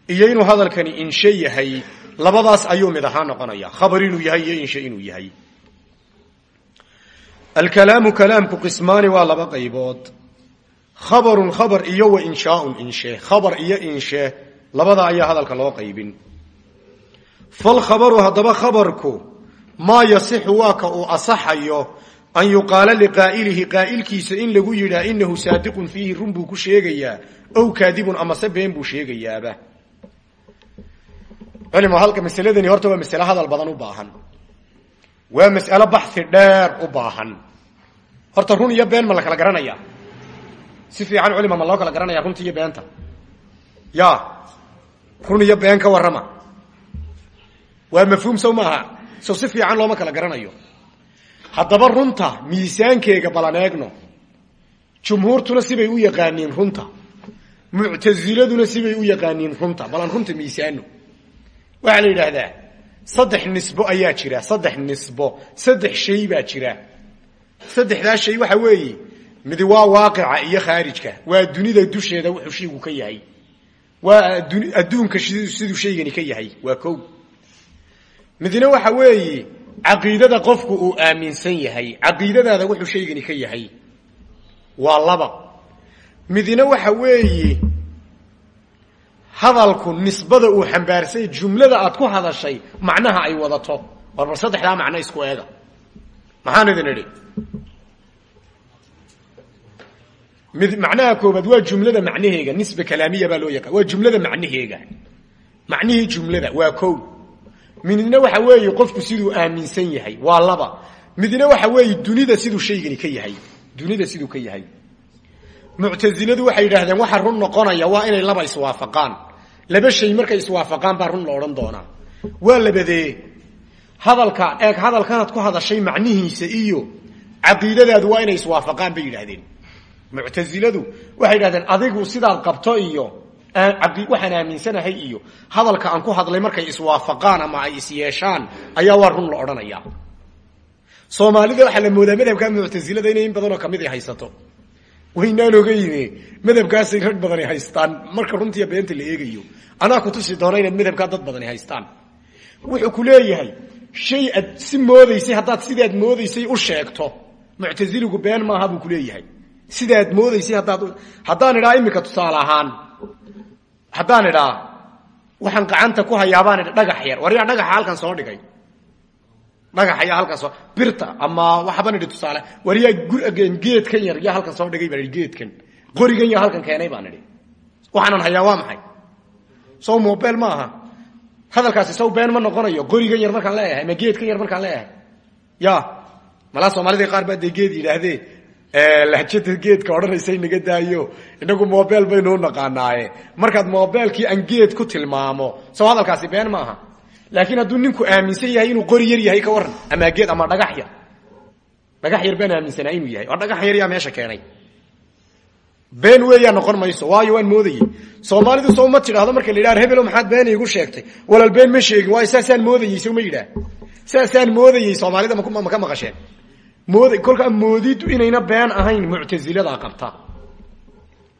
iyo inuu hadalkani inshe yahay labadaas ayuu mid ahaan noqonaya khabar inuu yahay iyo inshe inuu yahay. Alkalaamu kalaamku qismaani waa laba qaybood. Khabarun khabar iyo wa inshaaun inshe. Khabar iyo inshe labada ayaa hadalka loo qaybin. Falkhabaru haddaba khabarku maa yasixu waa ka uu asaxayo an yuqaala liqaa'ilihi qaa'ilkiisa in lagu yidhaa inahu saadiqun fiihi run buu ku sheegayaa ow kaadibun amase been buu sheegayaaba culimo halka masaladani horta waa masale hadal badan u baahan. Waa mas'alo baxi dheer u baahan. Horta run iyo been ma la kala garanaya. Si fiican culima ma loo kala garanaya runta iyo beenta. Ya run iyo been ka warrama. Waa mafhuum sow maaha. Sow si fiican looma kala garanayo. Haddaba runta miisaankeega balan eegno. Jumhuurtuna sibay u yaqaaniin runta. Muctasiladuna sibay u yaqaaniin runta. Balan runta miisaano waxaa la yidhaahdaa saddex nisbo ayaa jira saddex nisbo saddex shay baa jira. Saddexdaa shay waxa weeye midi waa waaqica iyo khaarijka waa dunida dusheeda wuxuu shaygu ka yahay. Waa adduunka siduu shaygani ka yahay. Waa ko midna waxa weeye caqiidada qofku uu aaminsan yahay caqiidadaada wuxuu shaygani ka yahay. Waa laba. Midna waxa weeye hadalku nisbada uu xambaarsay jumlada aad ku hadashay macnaha ay wadato. War bal saddexdaa macno isku eega. Maxaan idin idhi? Mid macnaha koobaad waa jumlada macnaheega nisba kalaamiya baa loo yaqaan. Waa jumlada macnaheega macnihii jumlada waa ko midna waxa weeye qofku siduu aaminsan yahay waa laba. Midna waxa weeye dunida siduu shaygani ka yahay. Dunida siduu ka yahay. Muctasiladu waxay yidhaahdeen waxa run noqonaya waa inay laba iswaafaqaan laba shay markay iswaafaqaan baa run la odhan doonaa. Waa labadee hadalka eeg hadalkanaad ku hadashay macnihiisa iyo caqiidadaadu waa inay iswaafaqaan bay yidhaahdeen. Muctasiladu waxay yidhahdeen adigu sidaad qabto iyo waxaan aaminsanahay iyo hadalka aan ku hadlay markay iswaafaqaan ama ay isyeeshaan ayaa waa run la odhanaya soomaalida waxaa la moodaa madhabka muctasilada inay in badanoo ka mid ay haysato waynaan ogeyne madhabkaasay rag badani haystaan. Marka runtiiyo beenta la eegayo anaa kutusi doona inaad madhabkaa dad badani haystaan. Wuxuu ku leeyahay shay aad si moodaysay haddaad sidaad moodaysay u sheegto. Muctasiligu been maaha buu kuleeyahay sidaad moodaysay haddaad haddaan idhaa imika tusaale ahaan. Haddaan idhaa waxaan gacanta ku hayaabaan dhagax yar. War yaa halkan soo dhigay dhagax ayaa halkan soo birta ama waxbaan idhi tusaale war yaa gurageen geedkan yar yaa halkan soo dhigay baan geedkan. Qorigan yaa halkan keenay baan idhi waxaanan hayaa maxay? Sow mobel ma aha. Hadalkaasi saw been ma noqonayo. Qorigan yar markaan leeyahay ma geedkan yar markaan leeyahay? Ya malaa soomaalida qaar baa dee geed yidhaahdee lahjada geedka odhanaysa inaga daayo. Inagu mobel baynu u naqaanaaye. Markaad mobelkii aan geed ku tilmaamo. Sow hadalkaasi been ma aha laakiin hadduu ninku aaminsan yahay inuu qori yar yahay ka waran ama geed ama dhagax yar dhagax yar baan aaminsanaa inuu yahay oo dhagax yar yaa meesha keenay. Been weeyaa noqon mayso waayo waan moodayey. Soomaalidu soo ma tidhaahdo marka la yidhaha hebelo maxaad been iigu sheegtay? Walaal been ma sheegin waayo saasaan moodayey soo ma yidhaah. Saasaan moodayey soomaalida ma ka maqasheen. Mood kolkaa moodidu inayna been ahayn muctasiladaa qabta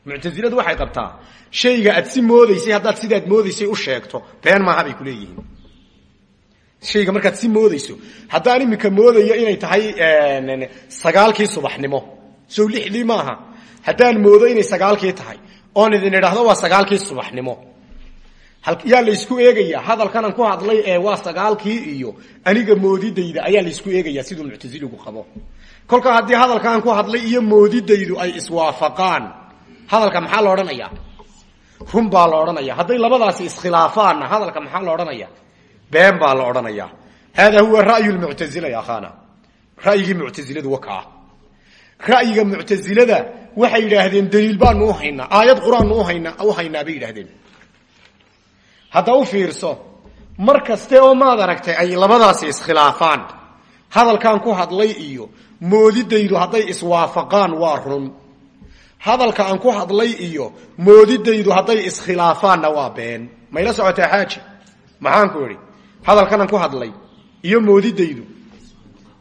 muctasiladu waxay qabtaa shayga aad si moodaysay haddaad sidaad moodaysay u sheegto been maaha bay kuleeyihiin shayga markaad si moodayso. Haddaan iminka moodayo inay tahay sagaalkii subaxnimo. Sow lixdii maaha. Haddaan moodo inay sagaalkii tahay. Oon idin idhaahdo waa sagaalkii subaxnimo. Yaa eegaya. Hadalkanan ku hadlay ee waa sagaalkii iyo aniga moodidayda ayaa laysku eegaya siduu muctasiligu qabo. Kolkaa haddii hadalkaan ku hadlay iyo moodidaydu ay iswaafaqaan hadalka maxaa la odhanaya run baa la odhanaya hadday labadaasi iskhilaafaanna hadalka maxaa la odhanaya been baa la odhanaya. Hada huwa ra'yu lmuctazila ya akhana. Ra'yigii muctaziladu wakaa ra'yiga muctazilada waxay yidhaahdeen daliil baanu uhaynaa aayad qur'aanu uhana u haynaa bay yidhahdeen hadda u fiirso mar oo maad aragtay ay labadaasi iskhilaafaan. Hadalkan ku hadlay iyo moodidaydu hadday iswaafaqaan waa run. Hadalka aan ku hadlay iyo moodidaydu hadday iskhilaafaanna waa been. Mayla socotaa xaaji? Maxaan ku idhi hadalkan aan ku hadlay iyo moodidaydu.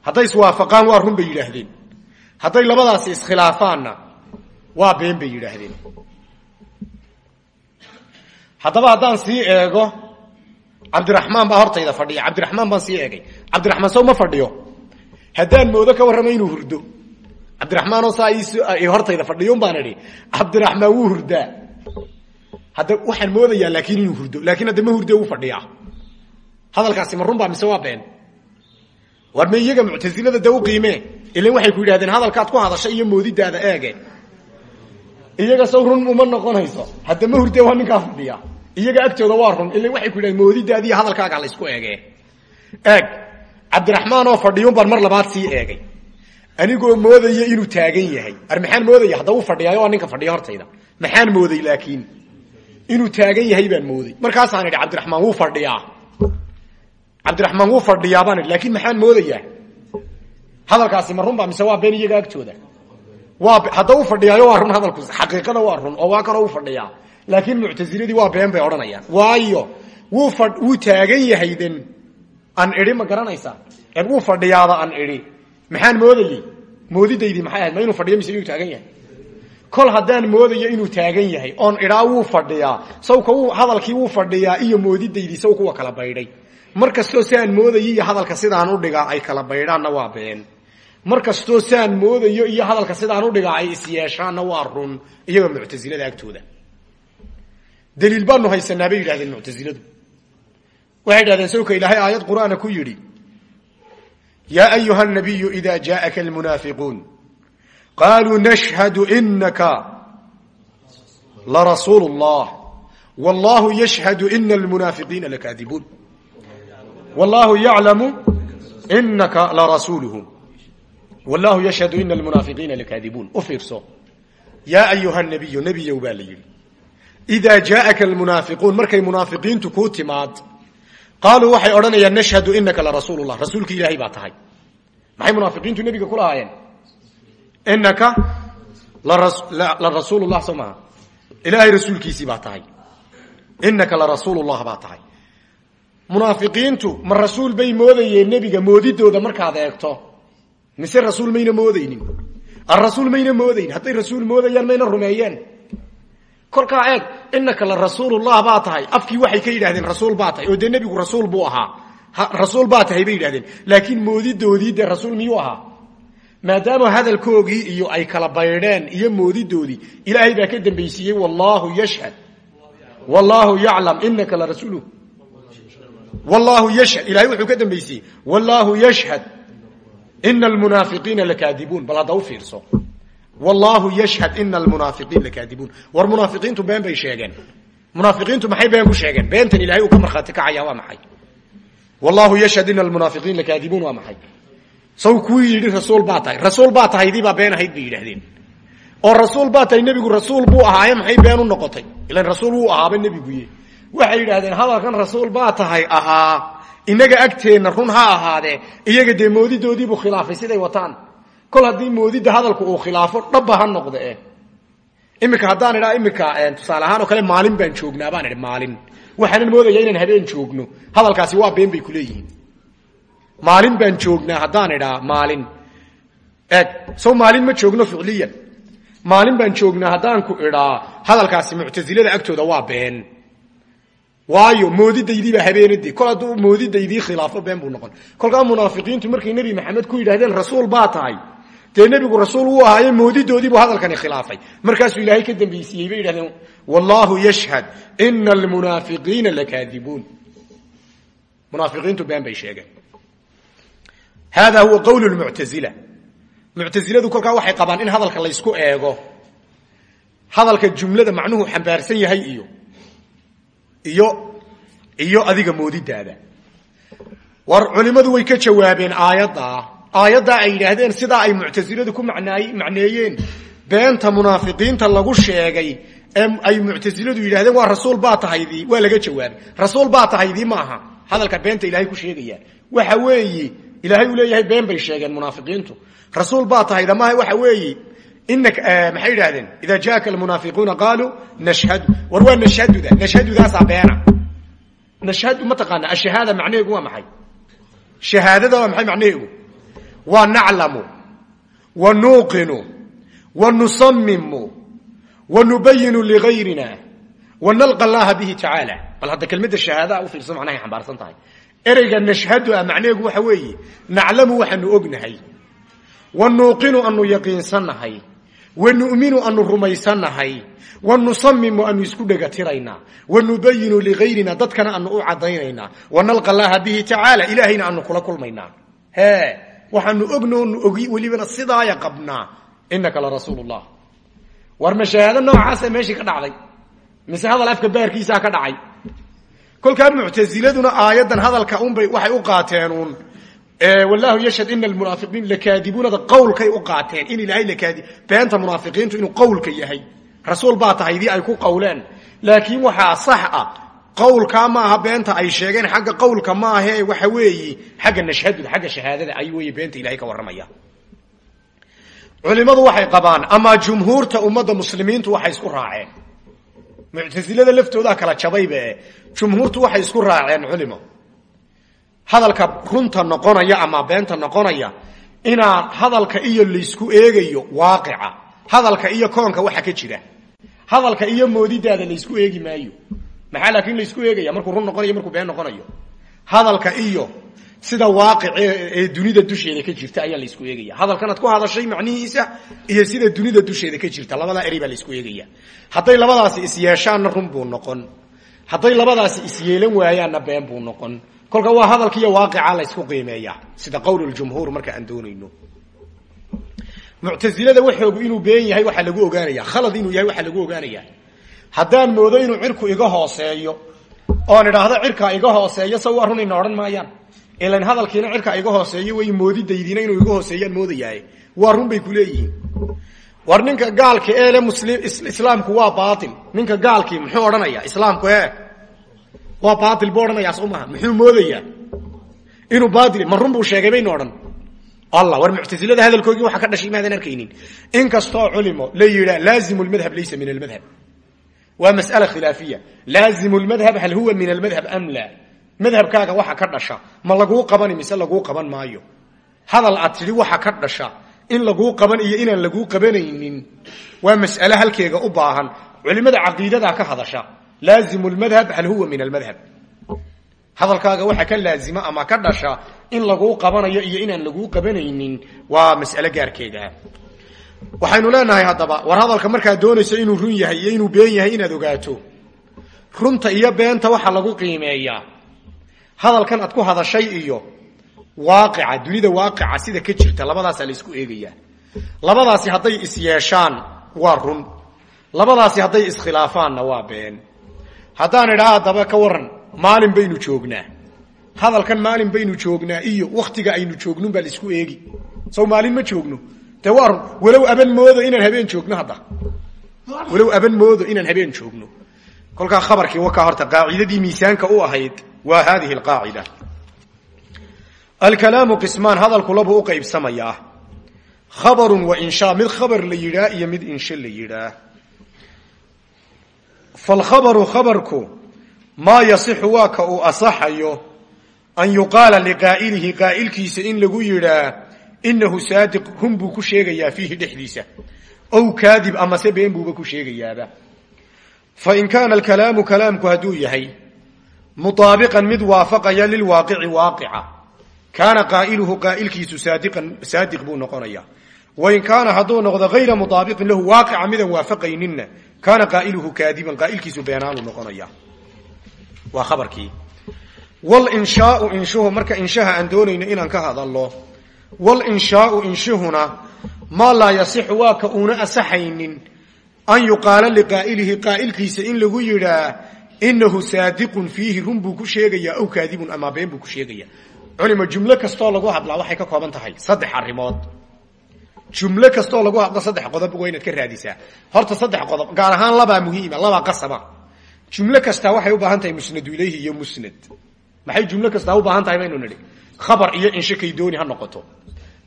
Hadday iswaafaqaan waa run bay yidhaahdeen. Hadday labadaasi iskhilaafaanna waa been bay yidhaahdeen. Haddaba haddaan sii eego cabdiraxmaan baa hortayda fadhiya. Cabdiraxmaan baan sii eegay. Cabdiraxmaan sow fadhiyo. Haddaan moodo ka warrama inuu hurdo. Cabdiraxmaanoo saa hortayda fadhiyon baan idhi wuu hurdaa. Hadda waxaan moodayaa laakiin inuu hurdo. Laakiin hadda ma hurde wuu fadhiyaa hadalkaasi ma runbaa mise waa been? War ma iyaga muctasilada de u qiimee ilan waxay ku yidhahdeen hadalkaad ku hadashay iyo moodidaada eege. Iyaga run uma noqonayso. Hadda ma hurde waa ninkaa fadhiya. Iyaga agtooda waa run. Ilan waxay ku yidhahdeen moodidaadi iyo hadalkaaga laysku eege eeg. Cabdiraxmaan oo fadhiyun baan mar labaad sii eegay. Anigoo moodaya inuu taagan yahay. Ar moodaya? Hadda uu fadhiyaayo waa ninka fadhiya hortayda. Maxaan mooday laakiin? Inuu taagan yahay baan mooday. Markaasaan idhi cabdiraxmaan wuu fadhiyaa cabdiraxmaan wuu fadhiyaa baan idhi laakiin maxaan moodayaa? Hadalkaasi ma mise waa been iyaga agtooda? Hadda u fadhiyaayo waa run hadalku xaqiiqada waa run oo waa kanoo u fadhiyaa. Laakiin muctasiladii waa been bay odhanayaan. Waayo wuu wuu taagan yahay den an idhi ma garanaysaa wuu fadhiyaada an idhi. Maxaan moodayey? Moodidaydii maxay ahayd? Ma inuu fadhiyo mise inuu taagan yahay? Kol haddaan moodayo inuu taagan yahay oon idhaa wuu fadhiyaa. Sawka hadalkii wuu fadhiyaa iyo moodidaydii saw kuwa kala baydhay mar kastoo siaan moodayo iyo hadalka sidaan u dhigaa ay kala baydhaanna waa been. Mar kastoo siaan moodayo iyo hadalka sidaan u dhigaa ay isyeeshaanna waa run iyaga muctasilada agtooda. Daliil baanu haysanaa bay yidhahdeen muctasiladu. Waxay yidhahdeen sawka ilaahay aayad qur'aana ku yidhi yaa ayuha nabiyu ida jaءaka almunaafiquun qaluu nashhadu inaka larasuulu اllah wallahu yashhadu ina almunaafiqiina lakaadibuun wallahu yaclamu inaka larasuuluhu wallahu yashhadu ina almunaafiqiina lakaadibuun u fiirso yaa ayuha nabiyu nebiyow baa la yidhi idaa jaءaka almunaafiquun markay munaafiqiintu kuu timaad qaaluu waxay odhanayaan nashhadu inaka larasuul اllah rasuulki ilaahay baa tahay maxay munaafiqiintu nebiga ku lahaayeen inaka larasuul lah soo maha ilaahay rasuulkiisii baa tahay inaka larasuul llah baa tahay munaafiqiintu ma rasuul bay moodayeen nebiga moodidooda markaad eegto? Mise rasuul mayna moodaynin? Arasuul mayna moodayn hadday rasuul moodayaan mayna rumeeyeen kolkaa eeg inaka la rasuulullah baa tahay. Afkii waxay ka yidhahdeen rasuul baa tahay. Oo dee nebigu rasuul buu ahaa? Rasuul baa tahay bay yidhahdeen laakiin moodidoodii dee rasuul miyuu ahaa? Maadaama hadalkoogii iyo ay kala baydheen iyo moodidoodii ilaahay baa ka dambaysiiyey wallahu yashhad. Wallahu yaclam. Inaka la rasuulu wallahu yashhad. Ilahay wuxuu ka dambaysiiyey wallahu yashhad. Ina almunaafiqiina lakaadibuun bal hadda u fiirso. Wallahu yashhad. Ina almunaafiqiin lakaadibuun war munaafiqiintu been bay sheegeen. Munaafiqiintu maxay been ku sheegeen? Beentan ilahay uu ka markhaati kacaya waa maxay? Yashhad. Ina almunaafiqiin lakaadibuun waa maxay? Saw kuwii yidhi rasuul baa tahay. Rasuul baa tahaydii baa been ahayd bay oo rasuul baa tahay nebigu rasuul buu ahaaye maxay been u noqotay? Ilan rasuul wuu ahaaba nebiguye waxay yidhahdeen hadalkan rasuul baa tahay ahaa. Inaga agteenna run ha ahaadee iyaga dee moodidoodiibuu khilaafay siday wataan. Kol haddii moodidda hadalku uu khilaafo dhabba ha noqde e. Iminka haddaan idhaa iminka tusaale ahaan oo kale maalin baan joognaa baan idhi maalin. Waxaanan moodaya inaan habeen joogno. Hadalkaasi waa been bay ku leeyihiin. Maalin baan joognaa haddaan idhaa maalin. Eeg sow maalin ma joogno ficliyan maalin baan joognaa haddaan ku idhaa hadalkaasi muctasilada agtooda waa been waayo moodidaydii baa habeenadii kol hadduu moodidaydii khilaafo been buu noqon. Kolkaa munaafiqiintu markay nebi maxamed ku yidhahdeen rasuul baa tahay dee nebigu rasuul wuu ahaaye moodidoodiibuu hadalkani khilaafay. Markaasuu ilaahay ka dambaysiiyey bay yidhahdeen wallahu yashhad ina almunaafiqiina lakaadibuun. Munaafiqiintu been bay sheegeen. Hada huwa qowl muctazila muctaziladu kolkaa waxay qabaan in hadalka laysku eego. Hadalka jumlada macnuhu xambaarsan yahay iyo iyo iyo adiga moodidaada war culimmadu way ka jawaabeen aayaddaa aayaddaa ay yidhaahdeen sidaa ay muctasiladu ku macnaay macneeyeen. Beenta munaafiqiinta lagu sheegay ee ay muctasiladu yidhahdeen waa rasuul baa tahaydii waa laga jawaabay rasuul baa tahaydii ma aha. Hadalka beenta ilahay ku sheegaya waxa weeye ilaahay uu leeyahay been bay sheegeen munaafiqiintu. Rasuul baa tahayda maaha waxa weeye maxay yidhahdeen ida jaaka almunaafiquuna qaaluu nashhadu war waa nashhaduda nashhadudaasaa beena nashhadu ma taqaana ashahaada macnaheegu waa maxay shahaadada waa maxay macnaheegu waa naclamu wa nuuqinu wa nusamimu wa nubayinu ligayrina wa nalqa allaha bihi tacaala bal hadda kelmadda shahaadaha u fiirso macnahay xambaarsan tahay ereyga nashhadu ah macnaheegu waxa weeye naclamu waxaanu ognahay wa nuuqinu anu yaqiinsannahay wa nu'minu anu rumaysannahay wa nusamimu anu isku dhegatiraynaa wa nubayinu ligayrina dadkana anu u cadaynaynaa wa nalqa allaha bihi tacaala ilaahayna anu kula kulmaynaa he waxaanu ognoonu ogi welibana sidaaya qabnaa. Inaka la rasuul llah war ma shahaado noocaasa meeshii ka dhacday? Mise hadal afka baarkiisaa ka dhacay? Kolkaa muctasiladuna aayaddan hadalka unbay waxay u qaateen uun wallahu yashhad ina almunaafiqiin lakaadibuunada qawlkay u qaateen. In ilaahay beenta munaafiqiintu inuu qawlka yahay. Rasuul baa tahaydii ay ku qawleen. Laakiin waxaa sax ah qawlkaa maaha beenta ay sheegeen xagga qawlka maahae waxa weeye xagga nashhaduda xagga shahaadada ay wey beenta ilahay ka warramaya. Culimadu waxay qabaan ama jumhuurta ummadda muslimiintu waxay isku raaceen. Muctasilada laftoodaa kala jabaybe jumhuurtu waxay isku raaceen culimo hadalka runta noqonaya ama beenta noqonaya inaa hadalka iyo laysku eegayo waaqica. Hadalka iyo koonka waxa ka jira. Hadalka iyo moodidaada laysku eegi maayo. Maxaa laakiin laysku eegaya? Markuu run noqonayo markuu been noqonayo. Hadalka iyo sida waaqic ee dunida dusheeda ka jirta ayaa laysku eegaya. Hadalkanaad ku hadashay macnihiisa iyo sida dunida dusheeda ka jirta labadaa erey baa laysku eegaya. Hadday labadaasi isyeeshaanna run buu noqon. Hadday labadaasi isyeelan waayaanna been buu noqon kolka waa hadalkiiyo waaqica laysku qiimeeya. Sida qowluljumhuur marka aan doonayno. Muctasilada waxoogu inuu been yahay waxaa lagu ogaanaya. Khalad inuu yahay waxaa lagu ogaanaya. Haddaan moodo inuu cirku iga hooseeyo oon idhaahdo cirkaa iga hooseeyo sa waa runayna odhan maayaan. Ilan hadalkiina cirkaa iga hooseeyo way moodidaydiina inuu iga hooseeyaan moodayahay waa run bay kuleeyihiin war ninka gaalka eele muslim islaamku waa baatil. Ninka gaalkii muxuu odhanaya islaamku e waa baatil buu odhanayaa soo moodayaa? Inuu baatil ma buu sheegay baynu odhan. Allah war muctasilada hadalkoogii waxa ka dhashay maadan arkaynin. Inkastoo culimo la yidhaa laazimu lmadhab laysa min almadhab. Waa mas'ala khilaafiya. Laazimu lmadhab hal huwa min almadhab am laa? Madhabkaaga waxa ka dhasha ma laguu qabani mise laguu qaban maayo? Hadal aad waxa ka dhasha in laguu qaban iyo inaan laguu qabanaynin waa mas'ale halkeega u baahan. Culimada caqiidadaa ka hadasha laazimu lmadhab hal huwa min almadhab hadalkaaga waxa ka laazima ama ka dhasha in laguu qabanayo iyo inaan laguu qabanaynin waa mas'ale gaarkeegaa waxaynu leenahay haddaba war hadalka markaad doonayso inuu run yahay iyo inuu been yahay inaad ogaato runta iyo beenta waxa lagu qiimeeyaa hadalkan aad ku hadashay iyo waaqica dunida waaqica sida ka jirta labadaasaa la isku eegayaa labadaasi hadday isyeeshaan waa run labadaasi hadday iskhilaafaanna waa been haddaan idhaa haddaba ka waran maalin baynu joognaa. Hadalkan maalin baynu joognaa iyo waktiga aynu joognun baa la isku eegi. Sow maalin ma joogno. Dee waa run walow aban moodo inaan habeen joogno hadda. Walow aban moodo inaan habeen joogno. Kolkaa khabarkii wakaa horta qaacidadii miisaanka u ahayd waa hadihi alqaacida. Alkalaamu qismaan hadalku labuu u qaybsamayaa khabarun wa inshaa mid khabar la yidhaa iyo mid inshe la yidhaa falkhabaru khabarku maa yasixu waa ka uu asaxayo an yuqaala liqaa'ilihi qaa'ilkiisa in lagu yidhaa inahu saadiq run buu ku sheegayaa fiihi dhexdiisa ow kaadib amase been buuba ku sheegayaaba fain kaana alkalaamu kalaamku hadduu yahay muaabiqan mid waafaqaya lilwaaqici waaqica kaana qaa'iluhu qaa'ilkiisu saadiqan saadiq buu noqonaya wain kaana hadduu noqdo hayra muaabiqin lahu waaqica midaan waafaqayninna kaana qaa'iluhu kaadiban qaa'ilkiisu beenaanuu noqonaya. Waa khabarkii. Walinshaau inshuhu marka inshaha aan doonayno inaan ka hadalno walinshaau inshihuna maa laa yasixu waa ka uuna asaxaynin an yuqaala liqaa'ilihi qaa'ilkiisa in lagu yidhaa inahu saadiqun fiihi run buu ku sheegayaa ow kaadibun ama been buu ku sheegaya. Culima jumlo kastoo hadlaa waxay ka kooban tahay saddex arrimood jumlo kastaoo lagu hadlo saddex qodob waa inaad ka raadisaa. Horta saddex qodob gaar ahaan labaa muhiima labaa qasaba. Jumlo kastaa waxay u baahan tahay musnadu ilayhi iyo musnad. Maxay jumlo kastaa u baahan tahay baynu nidhi? Khabar iyo inshe kay dooni ha noqoto.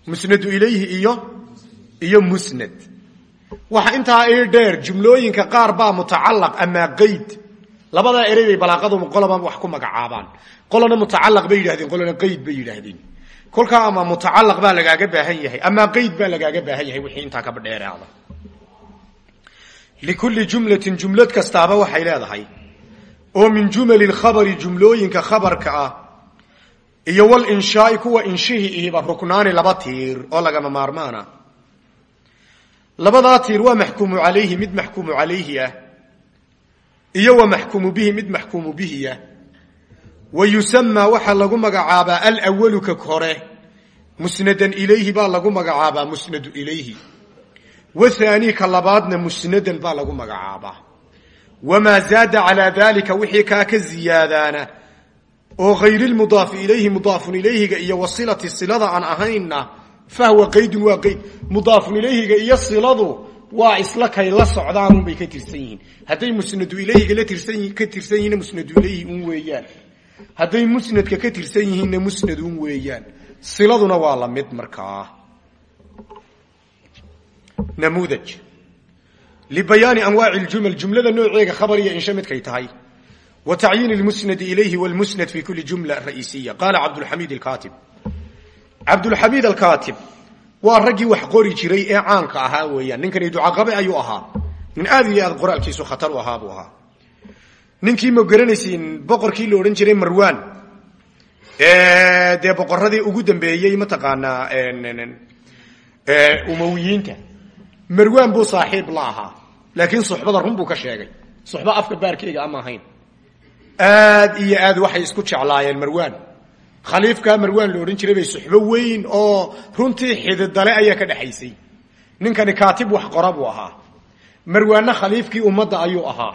Musnadu iyo iyo musnad. Waxa intaa ii dheer jumlooyinka qaar baa mutacalaq ama qayd. Labadaa erey bay balaaqadu qolaba wax ku magacaabaan. Qolana mutacalaq bay yidhahdeen qolana qayd bay yidhaahdeen kolkaa ama mutacalaq baa lagaaga baahan yahay ama qayd baa lagaaga baahan yahay wixii intaa kaba dheeraada likulli jumlatin jumlad kastaaba waxay leedahay oo min jumali lkhabari jumlooyinka khabarka ah iyo walinshaai kuwa inshihii ihiba ruknaani laba tiir oo lagama maarmaana. Labadaa tiir waa maxkuumu calayhi mid maxkuumu calayhi ah iyo wa maxkuumu bihi mid maxkuumu bihi ah. Wa lagu magacaabaa alwalu ka hore musnadan ilayhi baa lagu magacaabaa musnadu ilayhi. Wahaani ka labaadna musnadan baa lagu magacaabaa. Wamaa zaada calaa dalika wixii kaa ka ziyaadaana oo hayri lmudaafi ilayhi mudaafun ilayhiga iyo wasilati silada aan ahaynna fahwa qaydun waa qayd mudaafun ilayhiga iyo siladu waa isla kay la socdaanunbay ka tirsan yihiin. Hadday musnadu ilayhiga ka tirsan yihiinna musnadu ilayhi un weeyaan. Hadday musnadka ka tirsan yihiinna musnad un weeyaan siladuna waa la mid markaa. Namuudaj. Libayaani anwaaci ljumal jumlada nooceega khabar iyo inshe midkay tahay. Wa tacyiin lmusnadi ilayhi wlmusnad fi kuli jumla ra'iisiya qaala cabdulxamiid alkaatib. Cabdulxamiid alkaatib waa raggii wax qori jiray ee caanka ahaa weeyaan. Ninkani ducaqabe ayuu ahaa. Nin aad iyo aad qoraalkiisu khatar u ahaa buu ahaa. Ninkii ma garanaysiin boqorkii la odhan jiray marwan dee boqoradii ugu dambeeyey mataqaanaa umawiyiinta marwan buu saaxiib la ahaa laakiin suxbada run buu ka sheegay. Suxba afka baarkeyga ama ahayn. Aad iyo aad waxay isku jeclaayeen marwan khaliifkaa marwan la odhan jiray bay suxbo weyn oo runtii xididale ayaa ka dhexaysay ninkani kaatib wax qora buu ahaa. Marwaanna khaliifkii ummadda ayuu ahaa.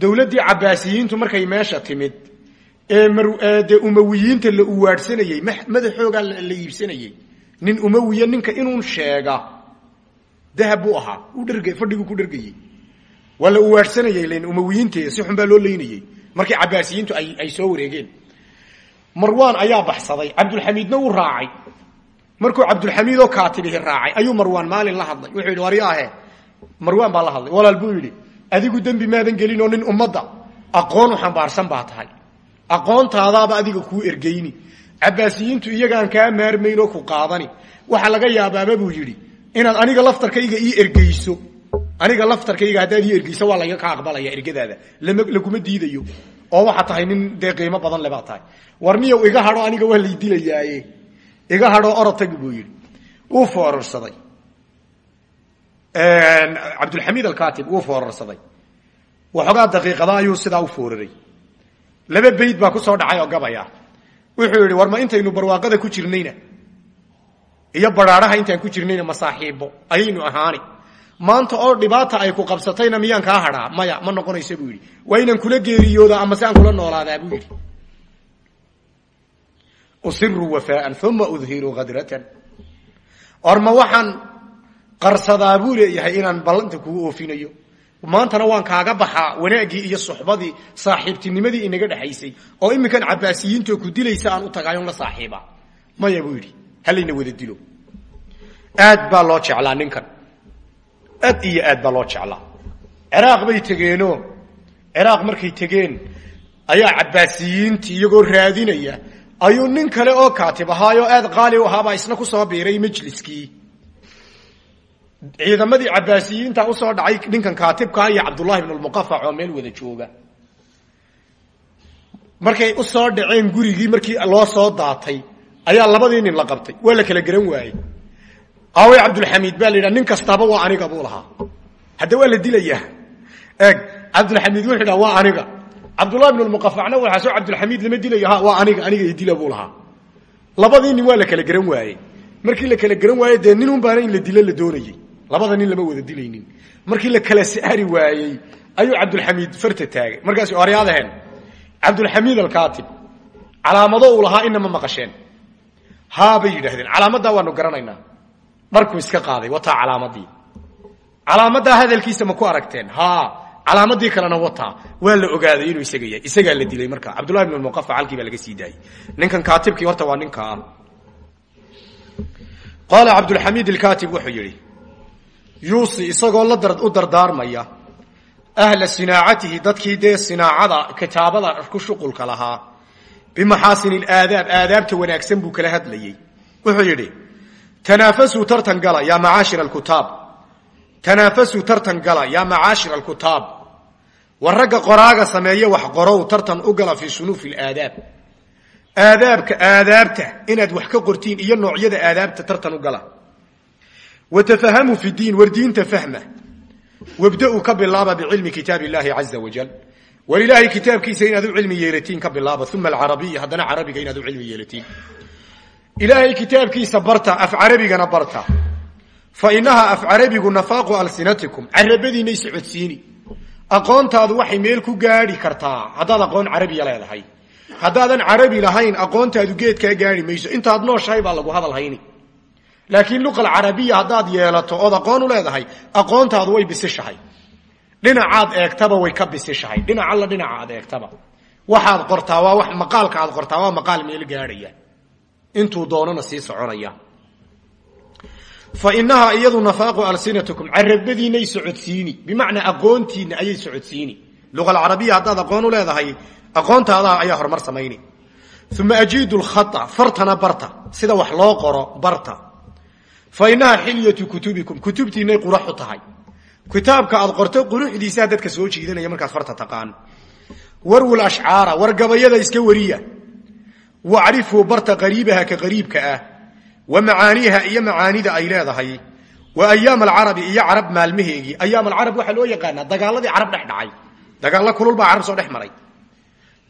Dowladdii cabaasiyiintu markay meesha timid ee dee umawiyiinta la uwaadhsanayey madaxoogaa la iibsanayey nin umawiya ninka inuun sheega dahab buu ahaa fadhiguu ku dhergayey waa la uwaadhsanayey len umawiyiinte si xun baa loo leynayey markii cabaasiyiintu ay soo wareegeen. Marwaan ayaa baxsaday cabdulxamiidna wuu raacay. Markuu cabdulxamiid oo kaatibihi raacay ayuu marwaan maalin la hadlay. Wuxuu yidhi waryaahe marwaan baa la hadlay walaal buu yidhi adigu dembi maadan gelin oo nin ummadda aqoon u xambaarsan baa tahay aqoontaadaaba adiga kuu ergeyni. Cabaasiyiintu iyagaan kaa maarmayn oo ku qaadani. Waxaa laga yaabaaba buu yidhi inaad aniga laftarkayga ii ergeyso. Aniga laftarkayga haddaad ii ergeyso waa laga ka aqbalaya ergadaada. Laguma diidayo. Oo waxaa tahay nin dee badan le tahay. War iga hadho aniga waa lay dilayaaye. Iga hadhoo orotag buu yidhi. Wuu foorarsaday. Cabdulxamiid alkatib wuu foorarsaday. Waxoogaa daqiiqada ayuu sidaa u fooraray laba bayd baa ku soo dhacay oo gabaya. Wuxuu yidhi war intaynu barwaaqada ku jirnayna? Iyo baraaraha intaan ku jirnayna masaaxiibo ayaynu ahaani. Maanta oo dhibaata ay ku qabsatayna miyaan kaa hadhaa? Maya ma noqonaysa buu yidhi. Waa inaan kula geeriyooda ama si kula noolaadaa buu yidhi. Usiru wafaaan uma udhiru hadratan orma waxaan qarsadaa buu leeyahay inaan ballanta kugu oofinayo maantana waan kaaga baxaa wanaaggii iyo suxbadii saaxiibtinimadii inaga dhexaysay oo iminkan cabaasiyiintoo ku dilaysa aan u tagaayon la saaxiiba. Maya buu yidhi wada dilo. Aad baa loo jeclaa ninkan. Aad iyo aad baa loo jeclaa. Ciraaq bay tegeenoo ciraaq markay tegeen ayaa cabaasiyiintii iyagoo raadinaya ayuu nin kale oo kaatib ahaayoo aad qaali u ahaabaa isna ku soo biiray majliskii ciidamadii cabaasiyiinta u soo dhacay ninkan kaatibkaa iyo cabdullahi bn lmuqafac oo meel wada jooga. Markay u soo dhaceen gurigii markii loo soo daatay ayaa labadii la qabtay. Waa la kala garan waayey. Aaway cabdulxamiid baa la yidhaha waa aniga buu lahaa. Hadda waa la dilayaa. Eeg cabdulxamiid wuxuu dhaha waa aniga. Cabdullahi bn lmuqafacna waxaa soo cabdulxamiid lama dilayo waa aniga aniga idila buu lahaa. Labadii kala garan waayey. Markii la kala garan waaye dee nin un baana la dilo la doonayey labada nin lama wada dilaynin. Markii la kala saari waayey ayuu cabdulxamiid farta taagay. Markaas oryaadaheen cabdulxamiid alkatib calaamado uu lahaa ina ma maqasheen. Haa bay yidhaahdeen calaamaddaa waanu garanaynaa. Dharku iska qaaday wataa calaamadii. Calaamadaa hadalkiisa ma ku aragteen. Ha calaamadii kalena wataa. Waa la ogaaday inuu isaga yahay. Isagaa la dilay marka cabdullahi bn muqafa halkii baa laga sii ninkan kaatibkii horta waa ninkaa qaala cabdulxamiid ilkaatib wuxuu yidhi yuusi isagoo la u dardaarmaya. Ahla sinaacatihi dadkii dee sinaacada kitaabada ku shuqulka lahaa. Bimaxaasin ilaadaab aadaabta wanaagsan buu kala hadlayey. Wuxuu yidhi tanaafasuu tartan gala yaa macaashir alkutaab. Tanaafasuu tartan gala yaa macaashir alkutaab. War ragga qoraaga sameeye wax qorow tartan u gala fii sunuufi alaadaab aadaabka aadaabta inaad wax ka qortiin iyo noocyada aadaabta tartan u gala wa tafahamuu fi diin war diinta fahma wabda-uu ka bilaaba bicilmi kitaab illahi caza wajal war ilaahay kitaabkiisa inaad u cilmi yeelatiin ka bilaaba uma alcarabiya haddana carabiga inaad u cilmi yeelatiin ilaahay kitaabkiisa barta af carabigana barta fa inahaa af carabigu nafaaqu alsinatikum carabadiinay socodsiini aqoontaadu waxay meel ku gaadhi kartaa haddaad aqoon carabiya leedahay haddaadan carabi lahayn aqoontaadu geedkaa gaadhi mayso intaad nooshahay baa lagu hadal hayni laakiin luqa alcarabiya haddaad yeelato ood aqoon u leedahay aqoontaadu way bisishahay. Dhinacaad eegtaba way ka bisishahay. Dhinac alla dhinaca eegtaba. Waxaad qortaa waa wax maqaalka aad qortaa waa maqaal meel gaadhaya. Intuu doonana sii soconaya. Fa iyadu nafaaqu alsinatikum carabadiinay socodsiini. Bimacnaa aqoontiina ayay socodsiini. Luqa alcarabiya haddaad aqoon u leedahay aqoontaada ayaa horumar samayni. Uma ajiidu lkhata fartana barta. Sida wax loo qoro barta fa inahaa xilyatu kutubikum. Kutubtiinay qurax u tahay. Kitaabka aad qorto quruxdiisaa dadka soo jiidanaya markaad farta taqaan. Warwul ashcaara war gabayada iska wariya. Wacrifuu barta qariibaha ka qariibka ah. Wa macaaniiha iyo macaanida ay leedahay. Wa ayaam alcarabi iyo carab maalmaheegii ayaam alcarab waxaa loo yaqaanaa dagaaladii carab dhex dhacay. Dagaalla kulul baa carab soo dhex maray.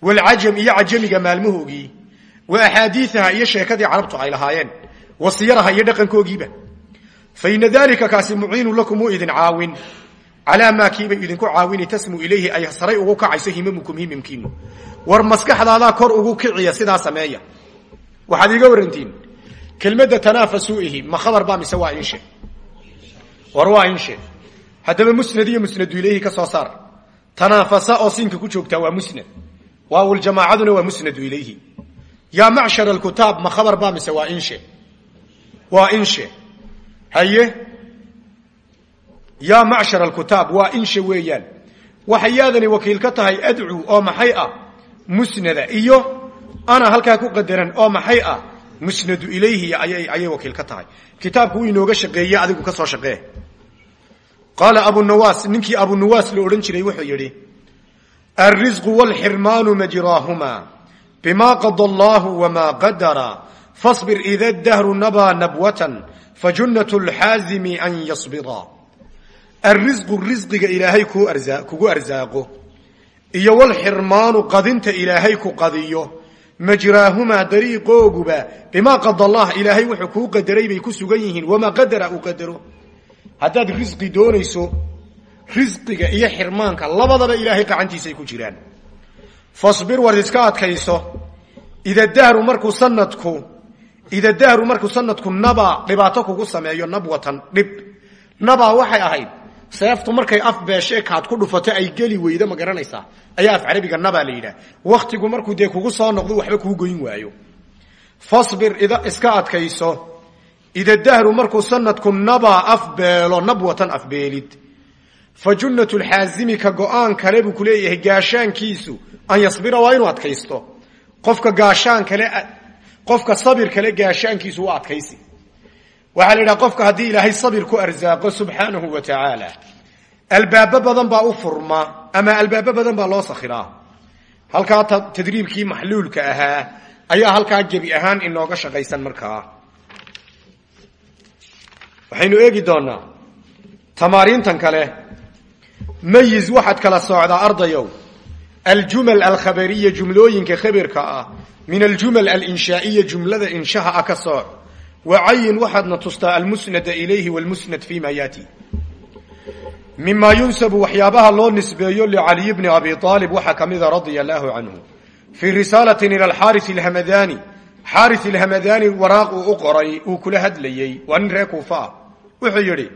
Walcajam iyo cajamiga maalmahoogii wa axaadiiaha iyo sheekadii carabtu ay lahaayeen wa iyo dhaqankoogiiba fa ina dalika kaasi muciinu lakum uu idin caawin. Calaa maa kiibay idinku caawini tasmu ilayhi ay saray ugu kacayso himamukum himamkiinu war maskaxdaadaa kor ugu kiciya sidaa sameeya. Waxaad iiga warantiin kelmadda tanaafasuihi ma khabar baa mise inshe? War waa inshe? Haddaba musnad ilayhi ka soo saar. Tanaafasa oo ku joogtaa waa musnad. Waawljamaacaduna waa musnadu ilayhi. Yaa macshar alkutaab ma khabar baa mise inshe waa inshe. Haye? Yaa macshar alkutaab waa inshe weeyaan. Waxay wakiil ka tahay adcu oo maxay ah? Musnada. Iyo ana halkaa ku qadaran oo maxay ah? Musnadu ilayhi ayay wakiil ka tahay. Kitaabku wuu inooga shaqeeye adigu ka soo shaqee qaala abunawaas ninkii abunawaas la odhan jiray wuxuu yidhi alrisqu wlxirmaanu majraahuma bima qada allahu qadara fasbir ida dahru nabaa nabwatan fajunat lxaazimi an yasbira alrisqu risqiga ilaahay kugu arsaaqo iyo wlxirmaanu qadinta ilaahay ku qadiyo. Majraahumaa dariiqooguba bimaa qada allah ilaahay wuxuu kuu qadaray bay ku sugan yihiin wamaa qadara uu qadaro. Haddaad risqi doonayso risqiga iyo xirmaanka labadaba ilaahay qacantiisay ku jiraan. Fasbir war iska adkayso ida dahru markuu ida dahru markuu sanadku naba dhibaato kugu sameeyo nabwatan dhib. Naba waxay ahayd seeftu markay af beeshee kaad ku dhufato ay geli weydo ma ayaa af carabiga nabaa la yidhaha. Waktigu markuu kugu soo noqdo waxba kuu goyn waayo. Fasbir iska adkayso. Ida dahru markuu sanadku naba afbeelo nabwatan afbeelid fa junnat lxaazimi ka go'aan kale buu kuleeyahay gaashaankiisu. An yasbira waa inuu adkaysto. Qofka gaashaan kale qofka sabir kale gaashaankiisu waa adkaysi. Waxaa la yidhaha qofka haddii ilaahay sabir ku arsaaqo subxaanahu wa tacaala albaabo badan baa u furma ama albaabo badan baa loo sakhiraa. Halkaa tadriibkii maxluulka ahaa ayaa halkaa gebi ahaan inooga shaqaysan markaa. Waxaynu eegi doonaa tamaariintan kale mayiz waxaad kala soocdaa ardayow aljumal alkhabariya jumlooyinka khabarka ah min aljumal alinshaaiya jumlada inshaha ah ka sooc wacayin waxaadna tustaa almusnada ilayhi wlmusnad fi ma yaati mima yunsabu waxyaabaha loo nisbeeyo licaliy bni abi aalib waxaa ka mida radia allaahu canhu fii risaalatin ila alxaaris alhamadani xaari ilhamadani waraaq uu u qoray uu kula hadlayey waa nin reer kuufa ah wuxuu yidhi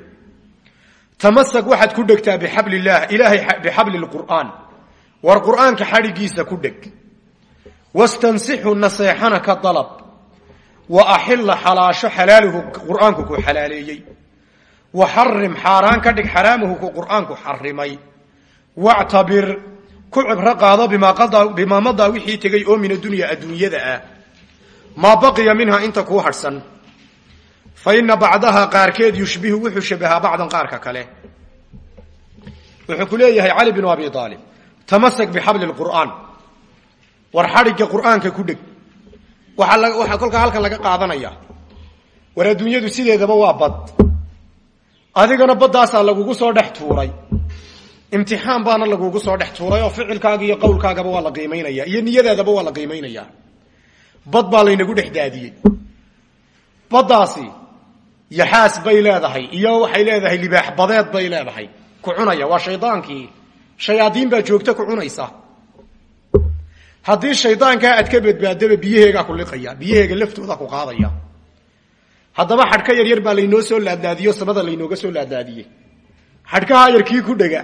tamasag waxaad ku dhegtaa bixabl illaah ilaahay bixabli lqur'aan war qur'aanka xadhigiisa ku dheg. Wastansixu naseexana ka dalab. Wa axilla xalaasho xalaaluhu qur'aanku ku xalaaleeyey. Wa xarim xaaraan ka dhig xaraamahu ku qur'aanku xarimay wactabir ku cibro qaado bimaa madaa wixii tegay oo min adunya adduunyada ah. Maa baqiya minha inta kuu hadhsan fa ina bacdaha qaarkeed yushbihu wuxuu shabahaa bacdan qaarka kale. Wuxuu ku leeyahay cali abi aalib tamasak bixabli qur'aan war xadhigga qur'aanka ku dheg waxaa kolkaa halkan laga qaadanaya. War adduunyadu sideedaba waa bad. Adigana baddaasaa lagugu soo dhex tuuray. Imtixaan baana lagugu soo dhex tuuray oo ficilkaaga iyo qowlkaagaba waa la qiimaynaya iyo niyadaadaba waa la qiimaynaya bad baa laynagu dhex daadiyey. Baddaasi yaxaas bay leedahay iyo waxay leedahay libaax badeed bay leedahay. Ku shayaadiin baa joogta ku cunaysa. Haddii shaydaankaa aad ka badbaadaba biyaheegaa ku liqaya biyaheega laftooda ku qaadaya. Haddaba xadhka yaryar baa laynoo soo laadlaadiyo samada laynooga soo laadlaadiyey xadhkaha yarkii ku dhega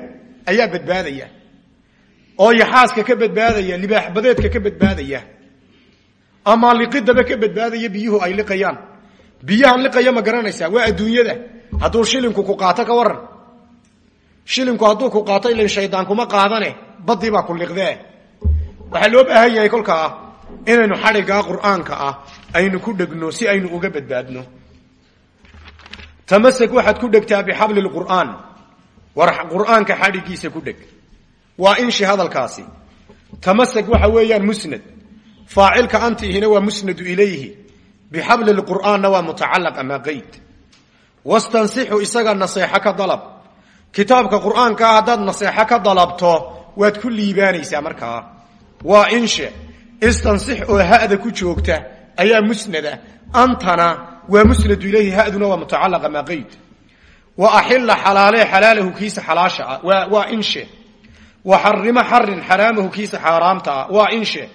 ayaa badbaadaya. Oo yaxaaska ka badbaadaya libaax badeedka ka badbaadaya. Ama liqidaba ka badbaadaya biyuhu ay liqayaan. Biyahan liqaya ma garanaysaa waa adduunyada. Hadduu shilinku ku qaato ka waran shilinku hadduu ku qaato ilan shaydaan kuma qaadane badii baa ku liqdee. Waxaa loo baahan yahay kolkaa inaynu xadhiggaa qur'aanka ah aynu ku dhegno si aynu uga badbaadno. Tamasag waxaad ku dhegtaa bixabli lqur'aan war qur'aanka xadhiggiisa ku dheg. Waa inshi hadalkaasi. Tamasag waxa weeyaan musnad. Faacilka antihina waa musnadu ilayhi. Bixabli lqur'aanna waa mutacalaq ama qeyd. Wastansixu isaga naseexo ka dalab kitaabka qur'aankaa haddaad naseexo ka dalabto waad ku liibaanaysaa markaa waa inshe istansix oo hada ku joogta ayaa musnada. Antana waa musnadu ilayhi haduna waa mutacalaq ama qeyd wa axila xalaale xalaalahu kiisa xalaasha ah waa inshe wa xarimo xarin xaraamahu kiisa xaaraamta ah waa inshe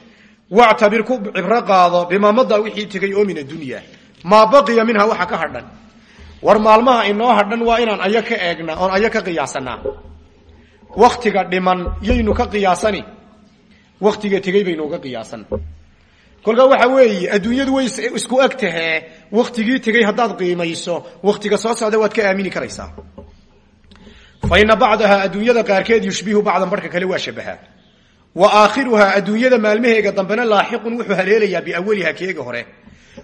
wactabir ku cibro qaado bimaa madaa wixii tegay oo min addunya maa baqiya minha waxa ka hadhan war maalmaha inoo hadhan waa inaan ayo ka eegna oon ayo ka qiyaasanaa waktiga dhiman yaynu ka qiyaasani. Waktiga tegey baynu uga qiyaasan. Kolkaa waxa weeye adduunyadu way isku eg tahee waktigii tegey haddaad qiimayso waktiga soo socda waad ka aamini karaysaa. Fa ina bacdaha adduunyada qaarkeed yushbihu bacdan barhka kale waa shabaha. Wa aakhiruhaa adduunyada maalmaheega dambena laaxiqun wuxuu haleelayaa biawaliha keega hore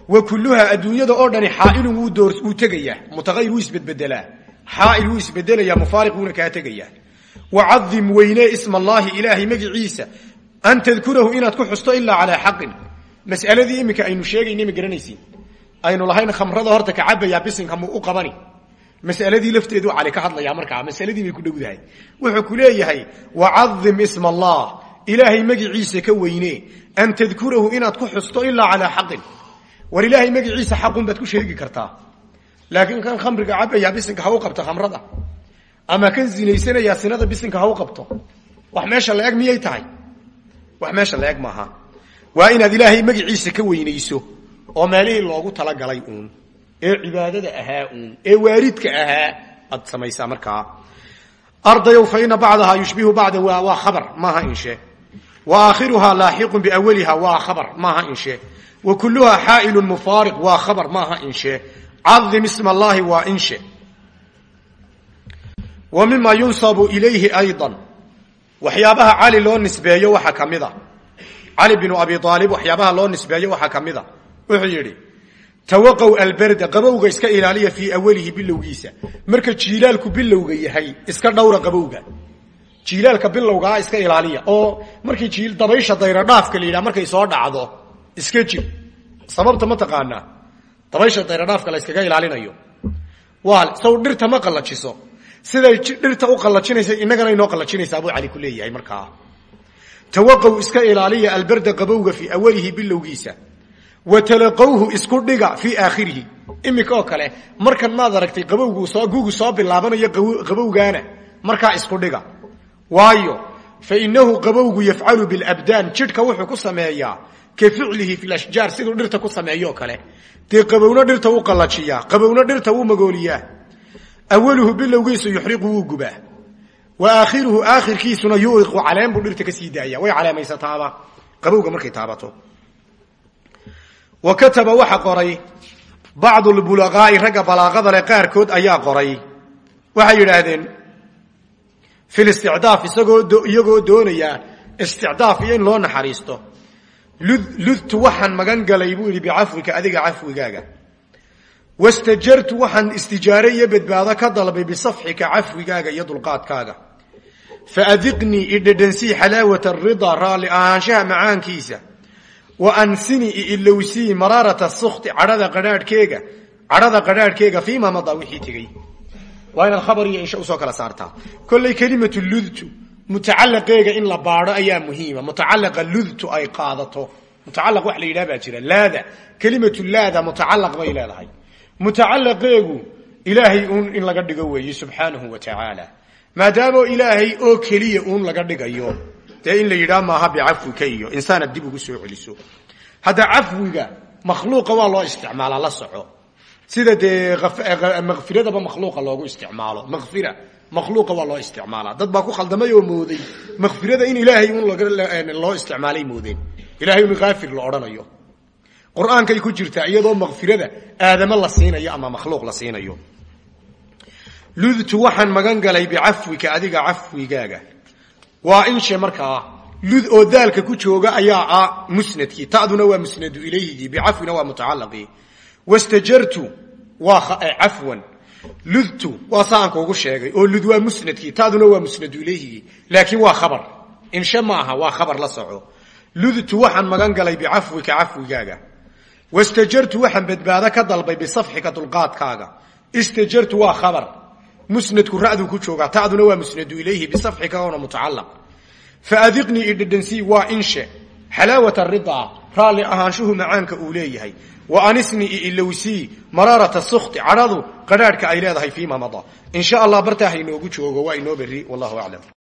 wa kulluhaa adduunyada oo dhani xaailun wuu tegayaa. Mutaqayir wuu isbedbedelaa. Xaail wuu isbedelayaa mufaariq wuuna kaa tegayaa. Wacadim weyne isma allaahi ilaahay magiciisa an tadkurahu inaad ku xusto ilaa calaa xaqin. Mas'aladii iminka aynu sheegayna ma garanaysiin. Aynu lahayn khamrada horta ka cabayaa bisinka mu u qabani. Masaladii lafteedu cali ka hadlayaa markaa masaladii bay ku dhowdahay wuxuu ku leeyahay wacadim isma allah ilaahay magiciisa ka weyne an tadkurahu inaad ku xusto ilaa calaa xaqin war ilaahay magiciisa xaqun baad ku sheegi kartaa. Laakiin kan khamriga cabaya bisinka ha u qabto khamrada. Ama kan zinaysanayaa sinada bisinka ha u qabto. Wax meesha la eg miyay tahay? Wax meesha la eg maaha. Waa inaad ilaahay magiciisa ka weynayso oo meelihii loogu talagalay uun. Ee cibaadada ahaa uun. Ee waaridka ahaa aad samaysaa markaa. Ardayow fa ina bacdahaa yushbihu bacda waa khabar. Maaha inshe wa aakhiruhaa laaxiqun biawaliha waa khabar. Maaha inshe wa kulluhaa xaa'ilun mufaariq waa khabar maaha inshe. Cadim isma allaahi waa inshe. Wa mima yunsabu ilayhi ayضa waxyaabaha cali loo nisbeeyo waxaa ka mid a cali binu abi aalib waxyaabaha loo nisbeeyo waxaa ka mid a wuxuu yidhi tawaqow alberda qabowga iska ilaaliya fii awalihi bilowgiisa marka jiilaalku bilowga yahay iska dhowra qabowga. Jiilaalka bilowgaa iska iska jir sababta ma taqaanaa? Dabaysha dayradhaafka la yskaga ilaalinayo. Waa saw dhirta ma qallajiso. Siday dhirta u qallajinaysa innagana inoo qallajinaysaa buu cali ku leeyahay markaa iska ilaaliya alberda qabowga fii awalihi bilowgiisa wa talaqowhu isku dhiga fii aakhirihi. Iminka kale markan maad aragtay qabowgu soo bilaabanayo qabowgaana markaa isku dhiga. Waayo fa inahu qabowgu yafcalu bilabdaan jidhka wuxuu ku sameeyaa ka ficlihi fi lashjaar siduu dhirta ku sameeyo kale dee qabowna dhirta wuu qallajiyaa qabowna dhirta wuu magooliyaa awaluhu bilowgiisu yuxriqu wuu gubaa wa aakhiruhu aakhirkiisuna yuiqu caleen buu dhirta ka sii daaya way caleemaysataaba qabowga markay taabato wa kataba waxa qoray bacdu lbulaqaa'i ragga balaaqada leh qaarkood ayaa qoray waxay yidhaahdeen fi listicdaaf isagoo iyagoo doonaya isticdaaf iyo in loo naxariisto ludtu waxaan magan galay buu yidhi bicafwika adiga cafwigaaga wastajartu waxaan istijaare iyo badbaado ka dalbay bisafxika cafwigaaga iyo dulqaadkaaga. Faadiqnii idhedhansii xalaawata aridaa raalli ahaanshaha macaankiisa. Wa ansini iilowsii maraarata sukti cadhada qadhaadhkeega cadhada qadhaadhkeega fiima madaa wixii tegey. Waa inaad khabar iyo insha u soo mutacalaqeega in la baadho ayaa muhiima. Mutacalaqa ludtu ay qaadato. Mutacalaq wax la yidhaha baa jira. Laada kelimatu laada mutacalaq bay leedahay. Mutacalaqeegu ilaahay uun in laga dhigo weeye subxaanahu wa tacaala. Maadaamoo ilaahay oo keliya uun laga dhigayo dee in la yidhaha maaha bicafwika iyo insaanad dib ugu soo celiso. Hadda cafwiga makhluuqa waa loo isticmaalaa la soco. Sida dee makfiradaba makhluuqa loogu isticmaalo. Makfira makhluuqa waa loo isticmaalaa. Dad baa ku khaldamay oo mooday. Makfirada in ilaahay un loo isticmaalay moodeen. Ilahay un kaafir la odhanayo. Qur'aankay ku jirtaa iyadoo makfirada aadamo la siinayo ama makhluuq la siinayo. Ludtu waxaan magan galay bicafwika adiga cafwigaaga waa inshe markaa lud oo daalka ku jooga ayaa ah musnadkii. Taduna waa musnadu ilayhigii bicafwina waa mutacalaqii wastajartu waa cafwan ludtu waa saanka ugu sheegay oo lud waa musnadkii taduna waa musnadu ilayhigii laakiin waa khabar inshe ma aha waa khabar la soco ludtu waxaan magan galay bicafwika cafwigaaga wastajartu waxaan badbaado ka dalbay bisafxika dulqaadkaaga istajartu waa khabar musnadku ra'duu ku joogaa taduna waa musnadu ilayhi bisafxika oona mutacalaq faadiqnii idhedhansii waa inshe xalaawat aridaa raalli macaanka uu leeyahay wa anisni iilowsii maraarata sukti cadhadu qadhaadhka ay leedahay fiima mada. In sha allah bartaa hainoogu joogo waa inoo berri wallahu aclam